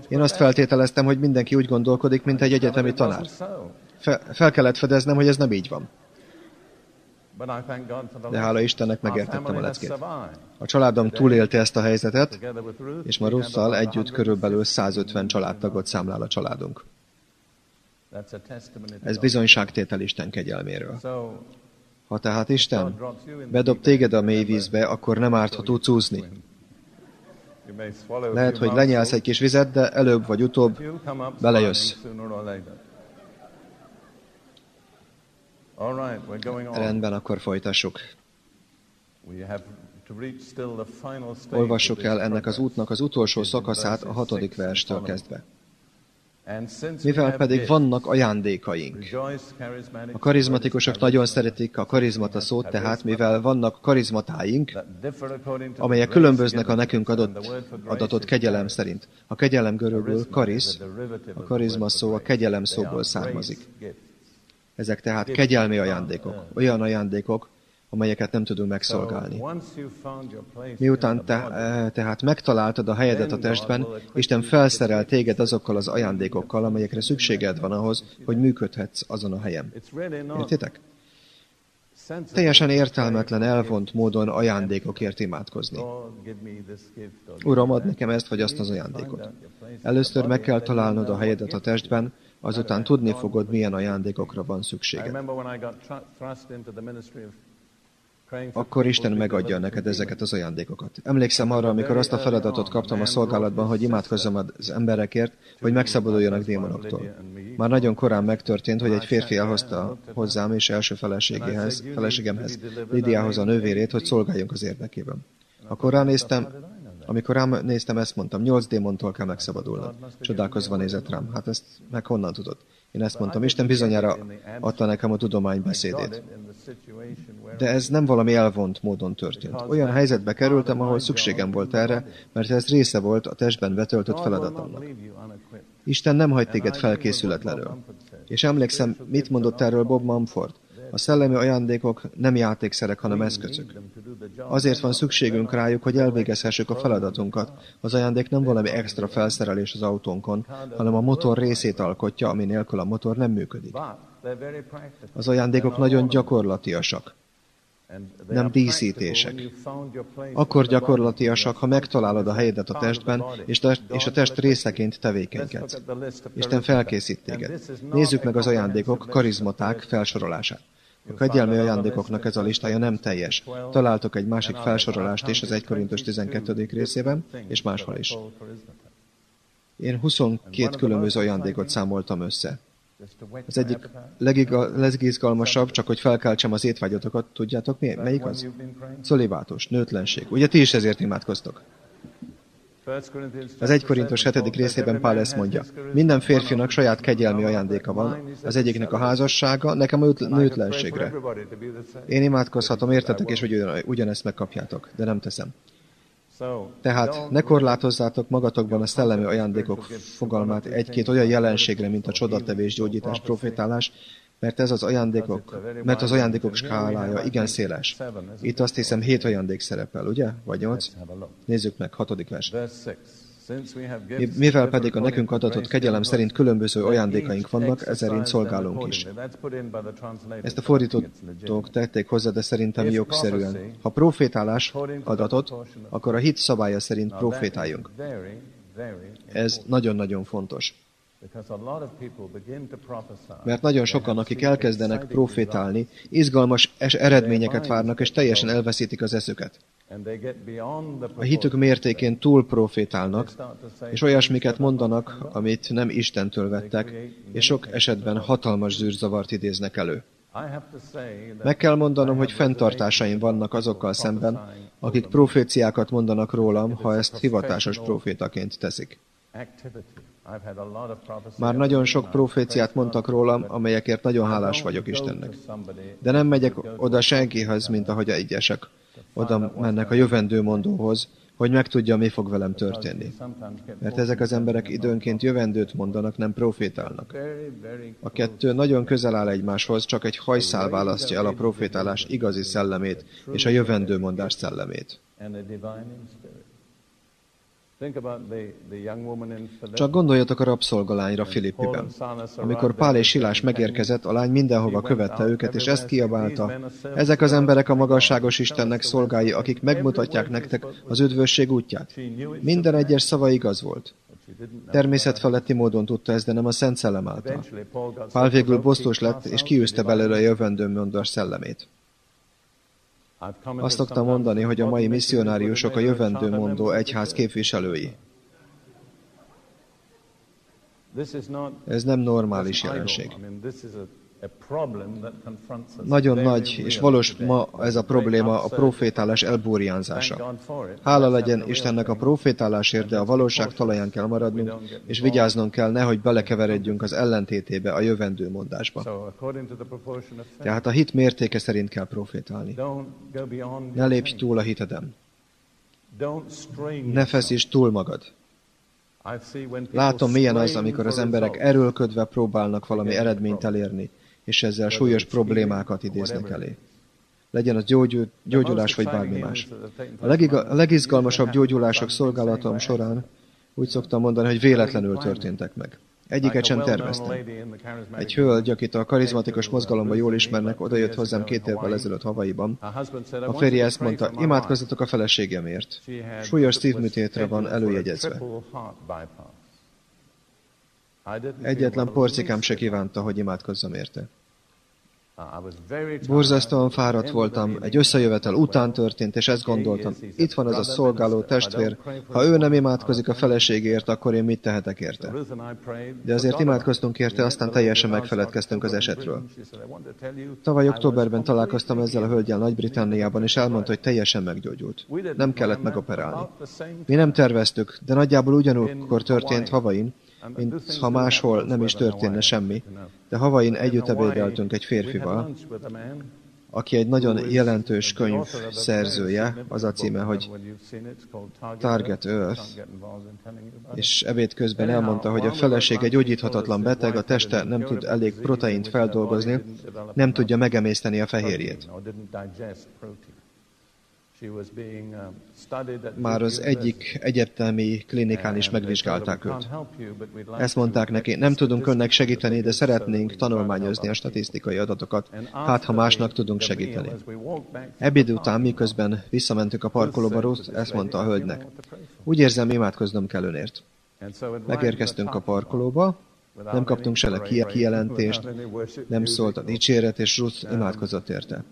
Én azt feltételeztem, hogy mindenki úgy gondolkodik, mint egy egyetemi tanár. Fe, fel kellett fedeznem, hogy ez nem így van. De hála Istennek megértettem a leckét. A családom túlélte ezt a helyzetet, és ma Russzal együtt körülbelül 150 családtagot számlál a családunk. Ez bizonyságtétel Isten kegyelméről. Ha tehát Isten bedob téged a mély vízbe, akkor nem árt, ha tudsz úszni. Lehet, hogy lenyelsz egy kis vizet, de előbb vagy utóbb belejössz. Rendben, akkor folytassuk. Olvassuk el ennek az útnak az utolsó szakaszát a hatodik verstől kezdve. Mivel pedig vannak ajándékaink. A karizmatikusok nagyon szeretik a karizmata szót, tehát mivel vannak karizmatáink, amelyek különböznek a nekünk adott, adatott kegyelem szerint. A kegyelem görögül kariz, a karizma szó a kegyelem szóból származik. Ezek tehát kegyelmi ajándékok, olyan ajándékok, amelyeket nem tudunk megszolgálni. Miután te, eh, tehát megtaláltad a helyedet a testben, Isten felszerel téged azokkal az ajándékokkal, amelyekre szükséged van ahhoz, hogy működhetsz azon a helyen. Értitek? Teljesen értelmetlen, elvont módon ajándékokért imádkozni. Uram, ad nekem ezt vagy azt az ajándékot. Először meg kell találnod a helyedet a testben, azután tudni fogod, milyen ajándékokra van szükséged. Akkor Isten megadja neked ezeket az ajándékokat. Emlékszem arra, amikor azt a feladatot kaptam a szolgálatban, hogy imádkozzam az emberekért, hogy megszabaduljanak démonoktól. Már nagyon korán megtörtént, hogy egy férfi elhozta hozzám és első feleségéhez, feleségemhez, Lidiához a nővérét, hogy szolgáljunk az érdekében. Akkor ránéztem, amikor rám néztem, ezt mondtam, nyolc démontól kell megszabadulnod. Csodálkozva nézett rám. Hát ezt meg honnan tudod? Én ezt mondtam, Isten bizonyára adta nekem a tudomány beszédét. De ez nem valami elvont módon történt. Olyan helyzetbe kerültem, ahol szükségem volt erre, mert ez része volt a testben betöltött feladatomnak. Isten nem hagy téged felkészületlenül. És emlékszem, mit mondott erről Bob Mumford. A szellemi ajándékok nem játékszerek, hanem eszközök. Azért van szükségünk rájuk, hogy elvégezhessük a feladatunkat. Az ajándék nem valami extra felszerelés az autónkon, hanem a motor részét alkotja, ami nélkül a motor nem működik. Az ajándékok nagyon gyakorlatiasak nem díszítések. Akkor gyakorlatiasak, ha megtalálod a helyedet a testben, és, test, és a test részeként tevékenykedsz. Isten felkészít téged. Nézzük meg az ajándékok, karizmaták felsorolását. A kegyelmi ajándékoknak ez a listája nem teljes. Találtok egy másik felsorolást is az 1 Korintus 12. részében, és máshol is. Én 22 különböző ajándékot számoltam össze. Az egyik legizgalmasabb, csak hogy felkeltsem az étvágyatokat, tudjátok mi, melyik az? Szolibátus, nőtlenség. Ugye ti is ezért imádkoztok? Az 1 Korintus 7. részében Pál ezt mondja. Minden férfinak saját kegyelmi ajándéka van, az egyiknek a házassága, nekem a nőtlenségre. Én imádkozhatom, értetek, és hogy ugyanezt megkapjátok, de nem teszem. Tehát ne korlátozzátok magatokban a szellemi ajándékok fogalmát egy-két olyan jelenségre, mint a csodatevés, gyógyítás, profétálás, mert ez az ajándékok, mert az ajándékok skálája igen széles. Itt azt hiszem hét ajándék szerepel, ugye? Vagy nyolc? Nézzük meg, hatodik vers. Mivel pedig a nekünk adatott kegyelem szerint különböző ajándékaink vannak, ezerint szolgálunk is. Ezt a fordítottók tették hozzá, de szerintem jogszerűen. Ha profétálás adatot, akkor a hit szabálya szerint profétáljunk. Ez nagyon-nagyon fontos. Mert nagyon sokan, akik elkezdenek profétálni, izgalmas eredményeket várnak, és teljesen elveszítik az eszüket. A hitük mértékén túl profétálnak, és olyasmiket mondanak, amit nem Istentől vettek, és sok esetben hatalmas zűrzavart idéznek elő. Meg kell mondanom, hogy fenntartásaim vannak azokkal szemben, akik proféciákat mondanak rólam, ha ezt hivatásos profétaként teszik. Már nagyon sok proféciát mondtak rólam, amelyekért nagyon hálás vagyok Istennek. De nem megyek oda senkihez, mint ahogy egyesek. Oda mennek a jövendő mondóhoz, hogy megtudja, mi fog velem történni. Mert ezek az emberek időnként jövendőt mondanak, nem profétálnak. A kettő nagyon közel áll egymáshoz, csak egy hajszál választja el a profétálás igazi szellemét és a jövendőmondás szellemét. Csak gondoljatok a rabszolgalányra Filippiben. Amikor Pál és Silás megérkezett, a lány mindenhova követte őket, és ezt kiabálta. Ezek az emberek a magasságos Istennek szolgái, akik megmutatják nektek az üdvösség útját. Minden egyes szava igaz volt. Természetfeletti módon tudta ezt, de nem a Szent Szellem által. Pál végül bosztós lett, és kiűzte belőle a jövendőmondás szellemét. Azt szoktam mondani, hogy a mai misszionáriusok a jövendő mondó egyház képviselői. Ez nem normális jelenség. Nagyon nagy és valós ma ez a probléma a profétálás elbúrjánzása. Hála legyen Istennek a profétálásért, de a valóság talaján kell maradnunk, és vigyáznunk kell, nehogy belekeveredjünk az ellentétébe, a jövendő mondásba. Tehát a hit mértéke szerint kell profétálni. Ne lépj túl a hitedem. Ne feszíts túl magad. Látom, milyen az, amikor az emberek erőlködve próbálnak valami eredményt elérni, és ezzel súlyos problémákat idéznek elé. Legyen az gyógyul, gyógyulás vagy bármi más. A, legiga, a legizgalmasabb gyógyulások szolgálatom során úgy szoktam mondani, hogy véletlenül történtek meg. Egyiket sem terveztem. Egy hölgy, akit a karizmatikus mozgalomban jól ismernek, odajött hozzám két évvel ezelőtt Havaiban. A férje ezt mondta, imádkozzatok a feleségemért. Súlyos szívműtétre van előjegyezve. Egyetlen porcikám se kívánta, hogy imádkozzam érte. Borzasztóan fáradt voltam, egy összejövetel után történt, és ezt gondoltam, itt van ez a szolgáló testvér, ha ő nem imádkozik a feleségért, akkor én mit tehetek érte? De azért imádkoztunk érte, aztán teljesen megfeledkeztünk az esetről. Tavaly októberben találkoztam ezzel a hölgyel Nagy-Britanniában, és elmondta, hogy teljesen meggyógyult. Nem kellett megoperálni. Mi nem terveztük, de nagyjából ugyanúkkor történt Havain, mint ha máshol nem is történne semmi, de Havain együtt ebédeltünk egy férfival, aki egy nagyon jelentős könyv szerzője, az a címe, hogy Target Earth, és ebéd közben elmondta, hogy a feleség egy gyógyíthatatlan beteg, a teste nem tud elég proteint feldolgozni, nem tudja megemészteni a fehérjét. Um, Már az egyik egyetemi klinikán is megvizsgálták őt. Ezt mondták neki, nem tudunk önnek segíteni, de szeretnénk tanulmányozni a statisztikai adatokat, hát ha másnak tudunk segíteni. Ebéd után, miközben visszamentünk a parkolóba, Ruth ezt mondta a hölgynek. Úgy érzem, imádkoznom kell önért. Megérkeztünk a parkolóba, nem kaptunk se le kijelentést, nem szólt a dicséret, és Ruth imádkozott érte.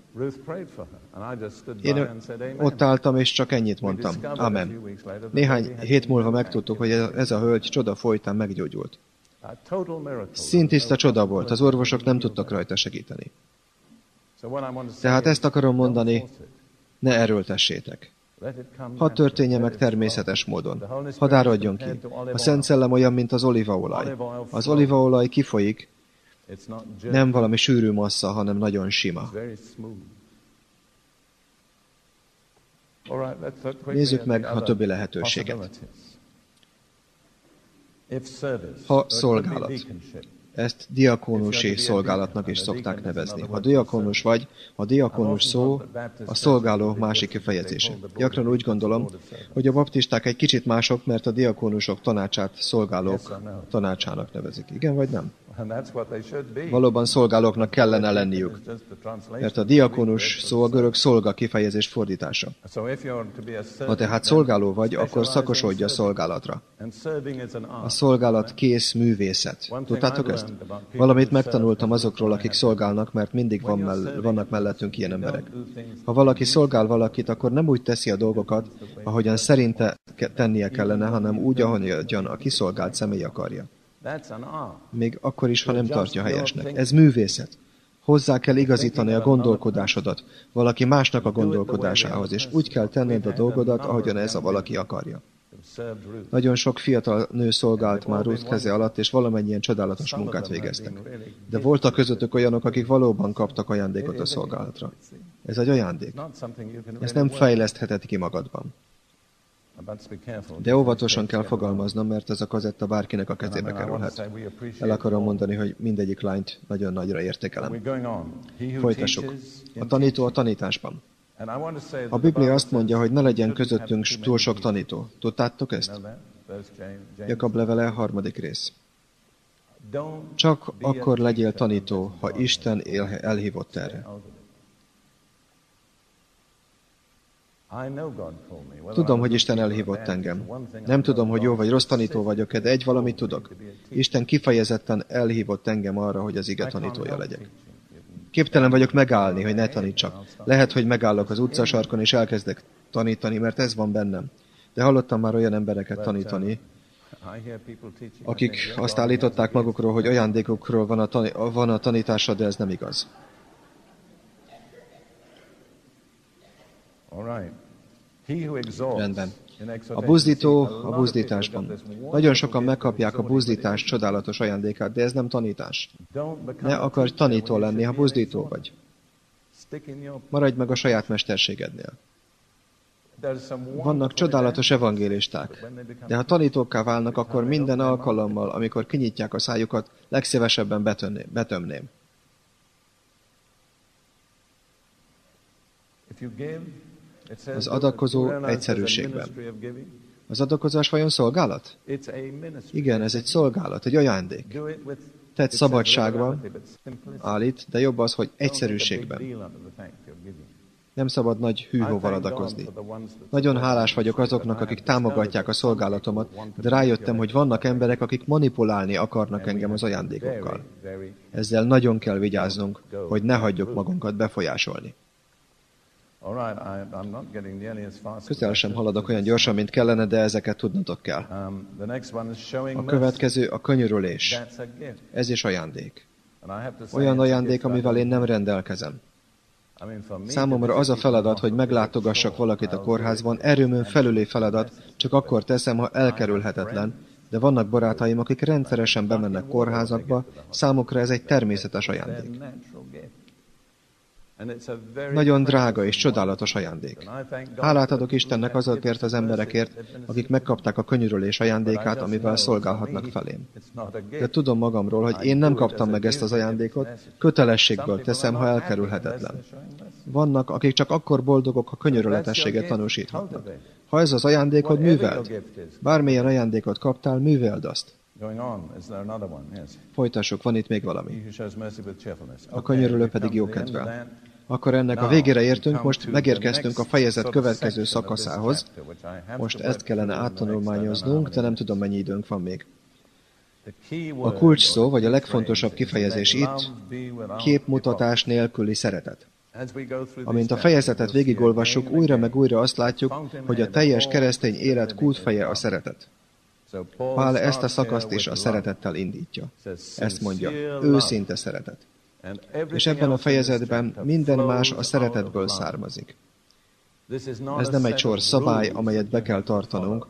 Én ott álltam, és csak ennyit mondtam. Amen. Néhány hét múlva megtudtuk, hogy ez a hölgy csoda folytán meggyógyult. Szintiszta csoda volt, az orvosok nem tudtak rajta segíteni. Tehát ezt akarom mondani, ne erőltessétek. Hadd történje meg természetes módon. Hadd áradjon ki. A Szent Szellem olyan, mint az olívaolaj. Az olívaolaj kifolyik, nem valami sűrű massza, hanem nagyon sima. Nézzük meg a többi lehetőséget. Ha szolgálat. Ezt diakónusi szolgálatnak is szokták nevezni. Ha diakónus vagy, a diakónus szó a szolgáló másik kifejezése. Gyakran úgy gondolom, hogy a baptisták egy kicsit mások, mert a diakónusok tanácsát szolgálók tanácsának nevezik. Igen vagy nem? Valóban szolgálóknak kellene lenniük, mert a diakonus szó a görög szolga kifejezés fordítása. Ha tehát szolgáló vagy, akkor szakosodj a szolgálatra. A szolgálat kész művészet. Tudtátok ezt? Valamit megtanultam azokról, akik szolgálnak, mert mindig van mell- vannak mellettünk ilyen emberek. Ha valaki szolgál valakit, akkor nem úgy teszi a dolgokat, ahogyan szerinte tennie kellene, hanem úgy, ahogyan a kiszolgált személy akarja. Még akkor is, ha nem tartja helyesnek. Ez művészet. Hozzá kell igazítani a gondolkodásodat valaki másnak a gondolkodásához, és úgy kell tenned a dolgodat, ahogyan ez a valaki akarja. Nagyon sok fiatal nő szolgált már Ruth keze alatt, és valamennyien csodálatos munkát végeztek. De voltak közöttük olyanok, akik valóban kaptak ajándékot a szolgálatra. Ez egy ajándék. Ezt nem fejlesztheted ki magadban. De óvatosan kell fogalmaznom, mert ez a kazetta bárkinek a kezébe kerülhet. El akarom mondani, hogy mindegyik lányt nagyon nagyra értékelem. Folytassuk. A tanító a tanításban. A Biblia azt mondja, hogy ne legyen közöttünk túl sok tanító. Tudtátok ezt? Jakab levele, harmadik rész. Csak akkor legyél tanító, ha Isten elhívott erre. Tudom, hogy Isten elhívott engem. Nem tudom, hogy jó vagy rossz tanító vagyok-e, de egy valamit tudok. Isten kifejezetten elhívott engem arra, hogy az ige tanítója legyek. Képtelen vagyok megállni, hogy ne tanítsak. Lehet, hogy megállok az utcasarkon, és elkezdek tanítani, mert ez van bennem. De hallottam már olyan embereket tanítani, akik azt állították magukról, hogy ajándékokról van a, van a tanítása, de ez nem igaz. Rendben. A buzdító a buzdításban. Nagyon sokan megkapják a buzdítás csodálatos ajándékát, de ez nem tanítás. Ne akarj tanító lenni, ha buzdító vagy. Maradj meg a saját mesterségednél. Vannak csodálatos evangélisták, de ha tanítókká válnak, akkor minden alkalommal, amikor kinyitják a szájukat, legszívesebben betömném. Az adakozó egyszerűségben. Az adakozás vajon szolgálat? Igen, ez egy szolgálat, egy ajándék. Tett szabadságban, állít, de jobb az, hogy egyszerűségben. Nem szabad nagy hűhóval adakozni. Nagyon hálás vagyok azoknak, akik támogatják a szolgálatomat, de rájöttem, hogy vannak emberek, akik manipulálni akarnak engem az ajándékokkal. Ezzel nagyon kell vigyáznunk, hogy ne hagyjuk magunkat befolyásolni. Közel sem haladok olyan gyorsan, mint kellene, de ezeket tudnotok kell. Um, a következő a könyörülés. Ez is ajándék. Olyan ajándék, amivel én nem rendelkezem. Számomra az a feladat, hogy meglátogassak valakit a kórházban, erőmön felüli feladat, csak akkor teszem, ha elkerülhetetlen, de vannak barátaim, akik rendszeresen bemennek kórházakba, számukra ez egy természetes ajándék. Nagyon drága és csodálatos ajándék. Hálát adok Istennek azokért az emberekért, akik megkapták a könyörülés ajándékát, amivel szolgálhatnak felém. De tudom magamról, hogy én nem kaptam meg ezt az ajándékot, kötelességből teszem, ha elkerülhetetlen. Vannak, akik csak akkor boldogok, ha könyörületességet tanúsíthatnak. Ha ez az ajándékod, műveld. Bármilyen ajándékot kaptál, műveld azt. Folytassuk, van itt még valami. A könyörülő pedig jókedvel. Akkor ennek a végére értünk, most megérkeztünk a fejezet következő szakaszához. Most ezt kellene áttanulmányoznunk, de nem tudom, mennyi időnk van még. A kulcs szó, vagy a legfontosabb kifejezés itt, képmutatás nélküli szeretet. Amint a fejezetet végigolvassuk, újra meg újra azt látjuk, hogy a teljes keresztény élet kultfeje a szeretet. Pál ezt a szakaszt is a szeretettel indítja. Ezt mondja, őszinte szeretet. És ebben a fejezetben minden más a szeretetből származik. Ez nem egy sor szabály, amelyet be kell tartanunk,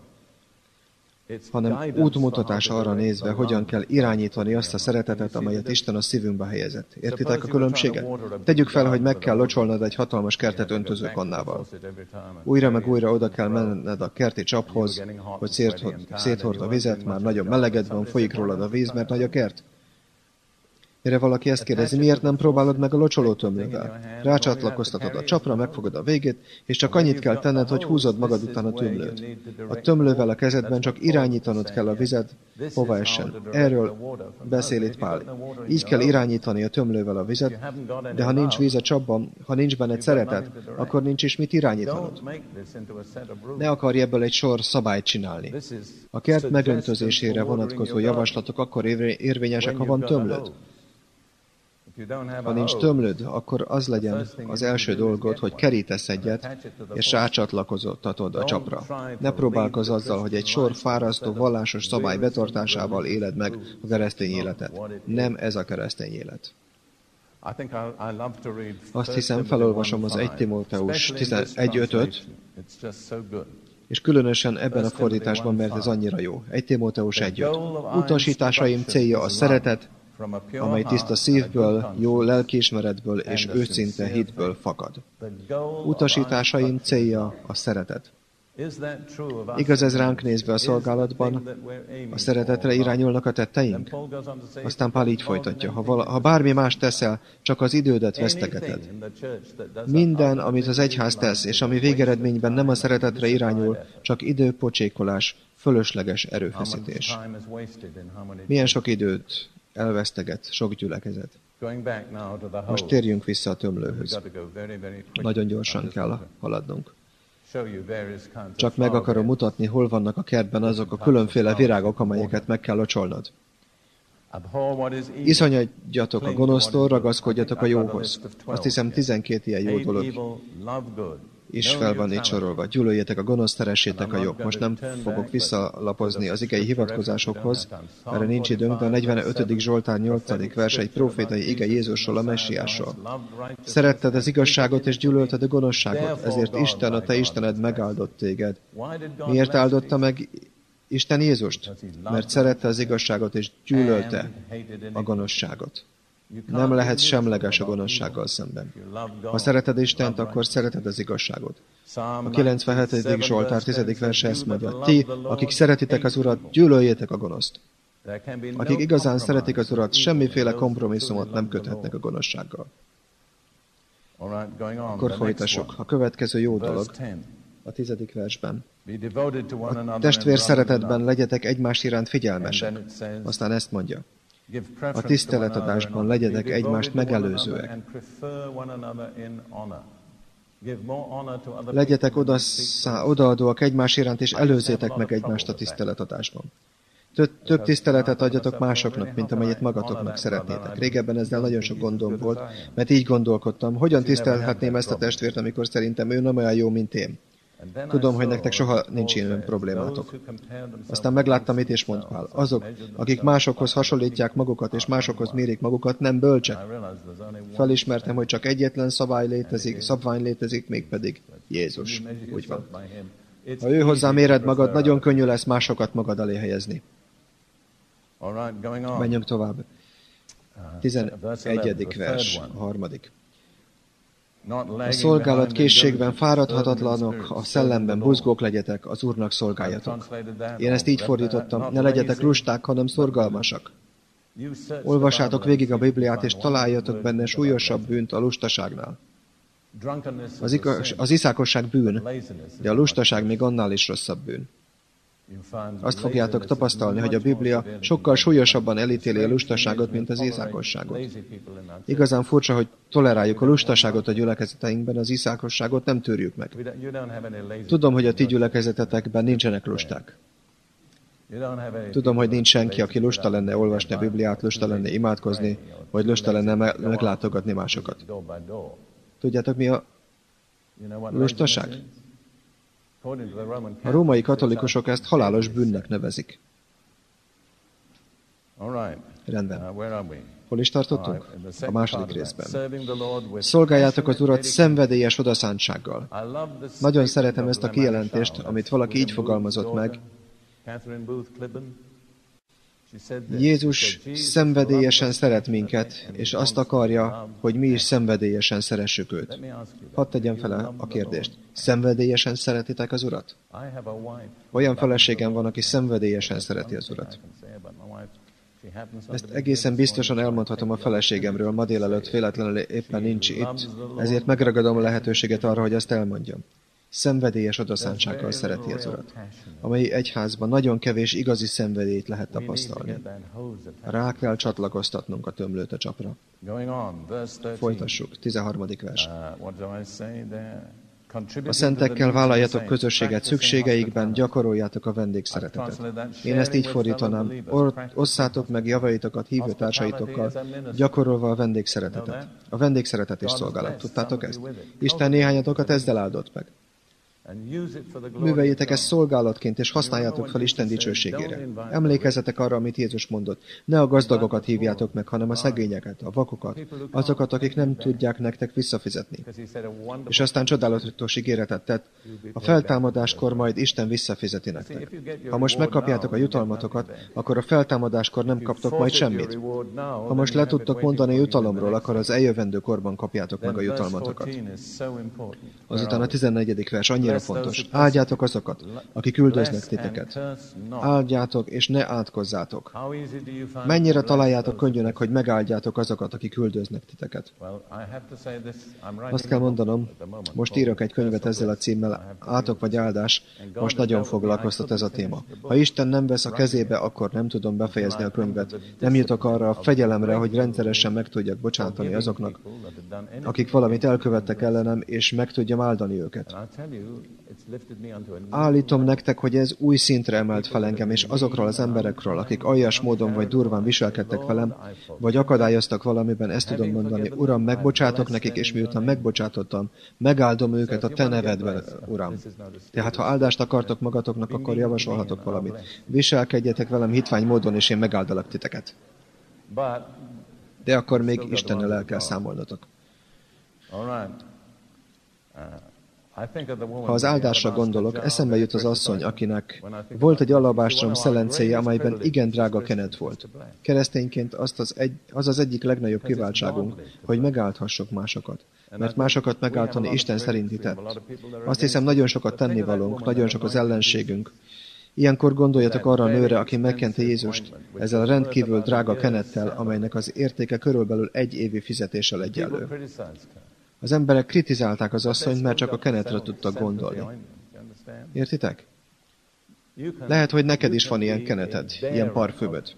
hanem útmutatás arra nézve, hogyan kell irányítani azt a szeretetet, amelyet Isten a szívünkbe helyezett. Értitek a különbséget? Tegyük fel, hogy meg kell locsolnod egy hatalmas kertet öntözőkonnával. Újra meg újra oda kell menned a kerti csaphoz, hogy széthord a vizet, már nagyon meleged van, folyik rólad a víz, mert nagy a kert. Mire valaki ezt kérdezi, miért nem próbálod meg a locsoló tömlővel? Rácsatlakoztatod a csapra, megfogod a végét, és csak annyit kell tenned, hogy húzod magad után a tömlőt. A tömlővel a kezedben csak irányítanod kell a vizet, hova essen. Erről beszél itt Pál. Így kell irányítani a tömlővel a vizet, de ha nincs víz a csapban, ha nincs benne szeretet, akkor nincs is mit irányítanod. Ne akarj ebből egy sor szabályt csinálni. A kert megöntözésére vonatkozó javaslatok akkor érvényesek, ha van tömlőd. Ha nincs tömlőd, akkor az legyen az első dolgod, hogy kerítesz egyet, és rácsatlakozottatod a csapra. Ne próbálkozz azzal, hogy egy sor fárasztó vallásos szabály betartásával éled meg a keresztény életet. Nem ez a keresztény élet. Azt hiszem, felolvasom az 1 Timóteus 1.5-öt, és különösen ebben a fordításban, mert ez annyira jó. 1 Timóteus 1.5. Utasításaim célja a szeretet, amely tiszta szívből, jó lelkiismeretből és őszinte hitből fakad. Utasításaim célja a szeretet. Igaz ez ránk nézve a szolgálatban? A szeretetre irányulnak a tetteink? Aztán Pál így folytatja, ha, vala, ha bármi más teszel, csak az idődet vesztegeted. Minden, amit az egyház tesz, és ami végeredményben nem a szeretetre irányul, csak időpocsékolás, fölösleges erőfeszítés. Milyen sok időt elveszteget sok gyülekezet. Most térjünk vissza a tömlőhöz. Nagyon gyorsan kell haladnunk. Csak meg akarom mutatni, hol vannak a kertben azok a különféle virágok, amelyeket meg kell locsolnod. Iszonyadjatok a gonosztól, ragaszkodjatok a jóhoz. Azt hiszem 12 ilyen jó dolog is fel van itt sorolva. Gyűlöljetek a gonosz, teressétek a jobb. Most nem fogok visszalapozni az igei hivatkozásokhoz, erre nincs időnk, de a 45. Zsoltár 8. vers egy profétai ige Jézusról, a messiásról. Szeretted az igazságot és gyűlölted a gonoszságot, ezért Isten, a te Istened megáldott téged. Miért áldotta meg Isten Jézust? Mert szerette az igazságot és gyűlölte a gonoszságot. Nem lehet semleges a gonoszsággal szemben. Ha szereted Istent, akkor szereted az igazságot. A 97. Zsoltár 10. verse ezt mondja. Ti, akik szeretitek az Urat, gyűlöljétek a gonoszt. Akik igazán szeretik az Urat, semmiféle kompromisszumot nem köthetnek a gonoszsággal. Akkor folytassuk. A következő jó dolog a tizedik versben. A testvér szeretetben legyetek egymás iránt figyelmesek. Aztán ezt mondja. A tiszteletadásban legyetek egymást megelőzőek. Legyetek odaadóak egymás iránt, és előzzétek meg egymást a tiszteletadásban. Több, több tiszteletet adjatok másoknak, mint amennyit magatoknak szeretnétek. Régebben ezzel nagyon sok gondom volt, mert így gondolkodtam, hogyan tisztelhetném ezt a testvért, amikor szerintem ő nem olyan jó, mint én. Tudom, hogy nektek soha nincs ilyen problémátok. Aztán megláttam, mit is mond Pál. Azok, akik másokhoz hasonlítják magukat, és másokhoz mérik magukat, nem bölcsek. Felismertem, hogy csak egyetlen szabály létezik, szabvány létezik, mégpedig Jézus. Úgy van. Ha ő hozzá méred magad, nagyon könnyű lesz másokat magad elé helyezni. Menjünk tovább. 11. vers, a harmadik. A szolgálat készségben fáradhatatlanok, a szellemben buzgók legyetek, az Úrnak szolgáljatok. Én ezt így fordítottam, ne legyetek lusták, hanem szorgalmasak. Olvassátok végig a Bibliát, és találjatok benne súlyosabb bűnt a lustaságnál. Az, az iszákosság bűn, de a lustaság még annál is rosszabb bűn. Azt fogjátok tapasztalni, hogy a Biblia sokkal súlyosabban elítéli a lustaságot, mint az iszákosságot. Igazán furcsa, hogy toleráljuk a lustaságot a gyülekezeteinkben, az iszákosságot nem tűrjük meg. Tudom, hogy a ti gyülekezetetekben nincsenek lusták. Tudom, hogy nincs senki, aki lusta lenne olvasni a Bibliát, lusta lenne imádkozni, vagy lusta lenne meglátogatni másokat. Tudjátok, mi a lustaság? A római katolikusok ezt halálos bűnnek nevezik. Rendben. Hol is tartottunk? A második részben. Szolgáljátok az Urat szenvedélyes odaszántsággal. Nagyon szeretem ezt a kijelentést, amit valaki így fogalmazott meg. Jézus szenvedélyesen szeret minket, és azt akarja, hogy mi is szenvedélyesen szeressük őt. Hadd tegyem fel a kérdést. Szenvedélyesen szeretitek az Urat? Olyan feleségem van, aki szenvedélyesen szereti az Urat. Ezt egészen biztosan elmondhatom a feleségemről, ma délelőtt véletlenül éppen nincs itt, ezért megragadom a lehetőséget arra, hogy ezt elmondjam. Szenvedélyes odaszántsággal szereti az Urat, amely egyházban nagyon kevés igazi szenvedélyt lehet tapasztalni. Rá kell csatlakoztatnunk a tömlőt a csapra. Folytassuk, 13. vers. A szentekkel vállaljatok közösséget szükségeikben, gyakoroljátok a vendégszeretetet. Én ezt így fordítanám, osszátok meg javaitokat hívő társaitokkal, gyakorolva a vendégszeretetet. A vendégszeretet is szolgálat. Tudtátok ezt? Isten néhányatokat ezzel áldott meg. Műveljétek ezt szolgálatként, és használjátok fel Isten dicsőségére. Emlékezzetek arra, amit Jézus mondott. Ne a gazdagokat hívjátok meg, hanem a szegényeket, a vakokat, azokat, akik nem tudják nektek visszafizetni. És aztán csodálatos ígéretet tett, a feltámadáskor majd Isten visszafizeti nektek. Ha most megkapjátok a jutalmatokat, akkor a feltámadáskor nem kaptok majd semmit. Ha most le tudtok mondani a jutalomról, akkor az eljövendő korban kapjátok meg a jutalmatokat. Azután a 14. vers annyira annyira fontos. Áldjátok azokat, akik üldöznek titeket. Áldjátok, és ne átkozzátok. Mennyire találjátok könnyűnek, hogy megáldjátok azokat, akik üldöznek titeket? Azt kell mondanom, most írok egy könyvet ezzel a címmel, átok vagy áldás, most nagyon foglalkoztat ez a téma. Ha Isten nem vesz a kezébe, akkor nem tudom befejezni a könyvet. Nem jutok arra a fegyelemre, hogy rendszeresen meg tudjak bocsátani azoknak, akik valamit elkövettek ellenem, és meg tudjam áldani őket. Állítom nektek, hogy ez új szintre emelt fel engem, és azokról az emberekről, akik aljas módon vagy durván viselkedtek velem, vagy akadályoztak valamiben, ezt tudom mondani, Uram, megbocsátok nekik, és miután megbocsátottam, megáldom őket a Te nevedben, Uram. Tehát, ha áldást akartok magatoknak, akkor javasolhatok valamit. Viselkedjetek velem hitvány módon, és én megáldalak titeket. De akkor még Istennel el kell számolnotok. Ha az áldásra gondolok, eszembe jut az asszony, akinek volt egy alabástrom szelencéje, amelyben igen drága kenet volt. Keresztényként azt az, egy, az az egyik legnagyobb kiváltságunk, hogy megáldhassuk másokat. Mert másokat megálltani Isten szerinti tett. Azt hiszem, nagyon sokat tennivalónk, nagyon sok az ellenségünk. Ilyenkor gondoljatok arra a nőre, aki megkente Jézust ezzel a rendkívül drága kenettel, amelynek az értéke körülbelül egy évi fizetéssel egyenlő. Az emberek kritizálták az asszonyt, mert csak a kenetre tudtak gondolni. Értitek? Lehet, hogy neked is van ilyen keneted, ilyen parfümöd.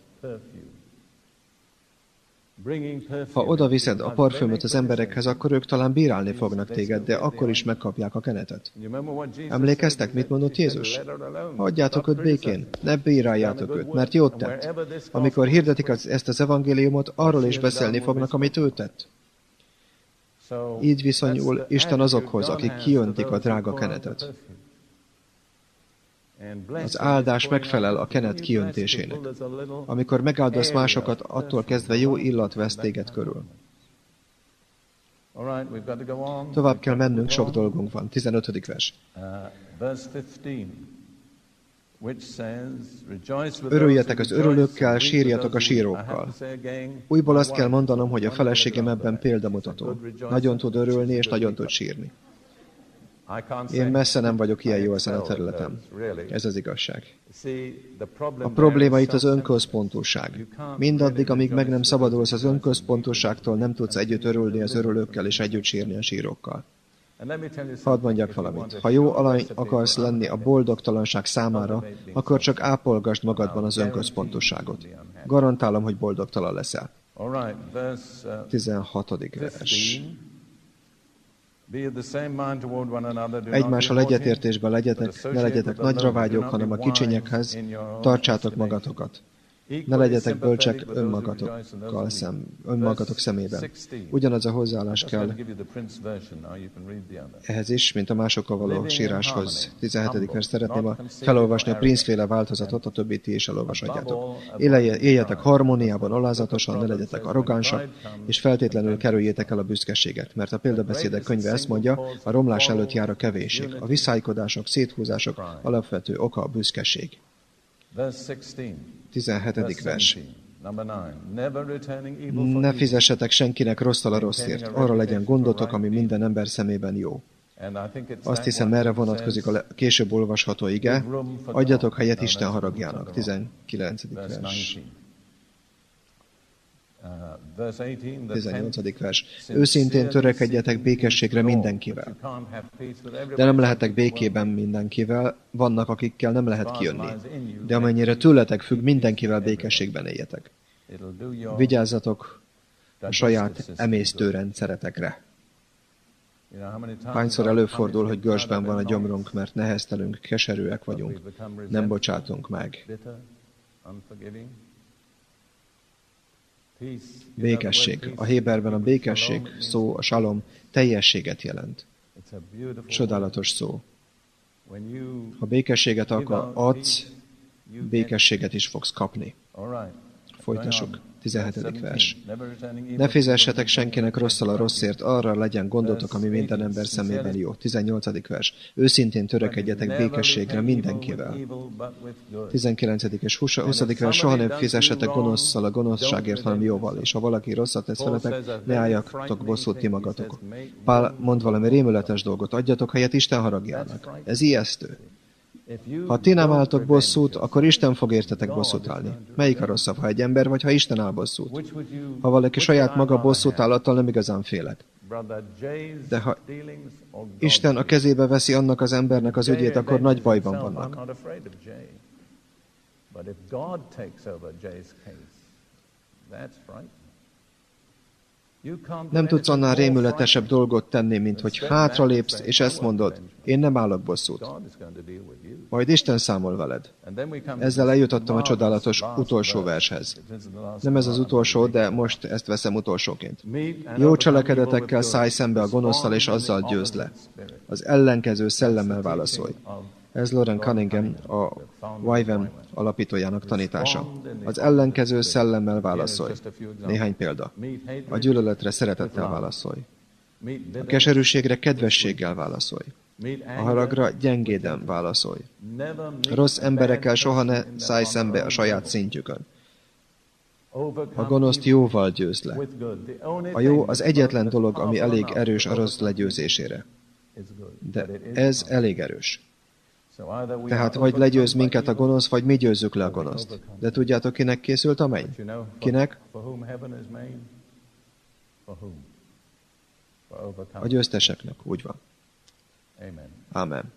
Ha oda viszed a parfümöt az emberekhez, akkor ők talán bírálni fognak téged, de akkor is megkapják a kenetet. Emlékeztek, mit mondott Jézus? Hagyjátok őt békén, ne bíráljátok őt, mert jót tett. Amikor hirdetik ezt az evangéliumot, arról is beszélni fognak, amit ő tett. Így viszonyul Isten azokhoz, akik kijöntik a drága kenetet. Az áldás megfelel a kenet kijöntésének. Amikor megáldasz másokat, attól kezdve jó illat vesz téged körül. Tovább kell mennünk, sok dolgunk van. 15. vers. Örüljetek az örülőkkel, sírjatok a sírókkal. Újból azt kell mondanom, hogy a feleségem ebben példamutató. Nagyon tud örülni, és nagyon tud sírni. Én messze nem vagyok ilyen jó ezen a területen. Ez az igazság. A probléma itt az önközpontúság. Mindaddig, amíg meg nem szabadulsz az önközpontúságtól, nem tudsz együtt örülni az örülőkkel és együtt sírni a sírókkal. Hadd mondjak valamit. Ha jó alany akarsz lenni a boldogtalanság számára, akkor csak ápolgasd magadban az önközpontosságot. Garantálom, hogy boldogtalan leszel. 16. vers. Egymással egyetértésben legyetek, ne legyetek nagyra vágyók, hanem a kicsinyekhez tartsátok magatokat. Ne legyetek bölcsek önmagatokkal szem, önmagatok szemében. Ugyanaz a hozzáállás kell ehhez is, mint a másokkal való síráshoz. 17. vers szeretném a felolvasni a Prince-féle változatot, a többit ti is elolvashatjátok. Éljetek harmóniában, alázatosan, ne legyetek arrogánsak, és feltétlenül kerüljétek el a büszkeséget, mert a példabeszédek könyve ezt mondja, a romlás előtt jár a kevésség. A viszálykodások, széthúzások alapvető oka a büszkeség. 17. vers. Ne fizessetek senkinek rosszal a rosszért. Arra legyen gondotok, ami minden ember szemében jó. Azt hiszem, erre vonatkozik a később olvasható ige. Adjatok helyet Isten haragjának. 19. vers. 18. vers. Őszintén törekedjetek békességre mindenkivel. De nem lehetek békében mindenkivel, vannak akikkel nem lehet kijönni. De amennyire tőletek függ, mindenkivel békességben éljetek. Vigyázzatok a saját emésztőrendszeretekre. Hányszor előfordul, hogy görsben van a gyomrunk, mert neheztelünk, keserűek vagyunk, nem bocsátunk meg. Békesség. A Héberben a békesség szó, a salom teljességet jelent. Csodálatos szó. Ha békességet akar, adsz, békességet is fogsz kapni. Folytassuk. 17. vers. Ne fizessetek senkinek rosszal a rosszért, arra legyen gondotok, ami minden ember szemében jó. 18. vers. Őszintén törekedjetek békességre mindenkivel. 19. és 20. vers. Soha nem fizessetek gonoszszal a gonoszságért, hanem jóval. És ha valaki rosszat tesz veletek, ne álljatok bosszút ti magatok. Pál mond valami rémületes dolgot, adjatok helyet Isten haragjának. Ez ijesztő. Ha ti nem álltok bosszút, akkor Isten fog értetek bosszút állni. Melyik a rosszabb, ha egy ember, vagy ha Isten áll bosszút? Ha valaki saját maga bosszút áll, attól nem igazán félek. De ha Isten a kezébe veszi annak az embernek az ügyét, akkor nagy bajban vannak. Nem tudsz annál rémületesebb dolgot tenni, mint hogy hátralépsz, és ezt mondod, én nem állok bosszút. Majd Isten számol veled. Ezzel eljutottam a csodálatos utolsó vershez. Nem ez az utolsó, de most ezt veszem utolsóként. Jó cselekedetekkel szállj szembe a gonosztal, és azzal győzd le. Az ellenkező szellemmel válaszolj. Ez Lauren Cunningham, a Wyvern alapítójának tanítása. Az ellenkező szellemmel válaszolj. Néhány példa. A gyűlöletre szeretettel válaszolj. A keserűségre kedvességgel válaszolj. A haragra gyengéden válaszolj. Rossz emberekkel soha ne szállj szembe a saját szintjükön. A gonoszt jóval győz le. A jó az egyetlen dolog, ami elég erős a rossz legyőzésére. De ez elég erős. Tehát vagy legyőz minket a gonosz, vagy mi győzzük le a gonoszt. De tudjátok, kinek készült a menny? Kinek? A győzteseknek, úgy van. Amen.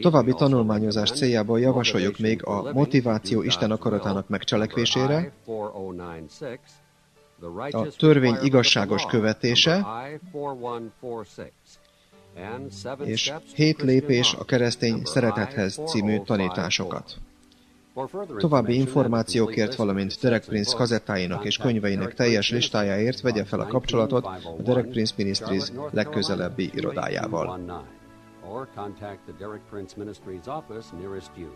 További tanulmányozás céljából javasoljuk még a motiváció Isten akaratának megcselekvésére, a törvény igazságos követése, és hét lépés a keresztény szeretethez című tanításokat. További információkért, valamint Derek Prince kazettáinak és könyveinek teljes listájáért vegye fel a kapcsolatot a Derek Prince Ministries legközelebbi irodájával. or contact the Derek Prince Ministries office nearest you.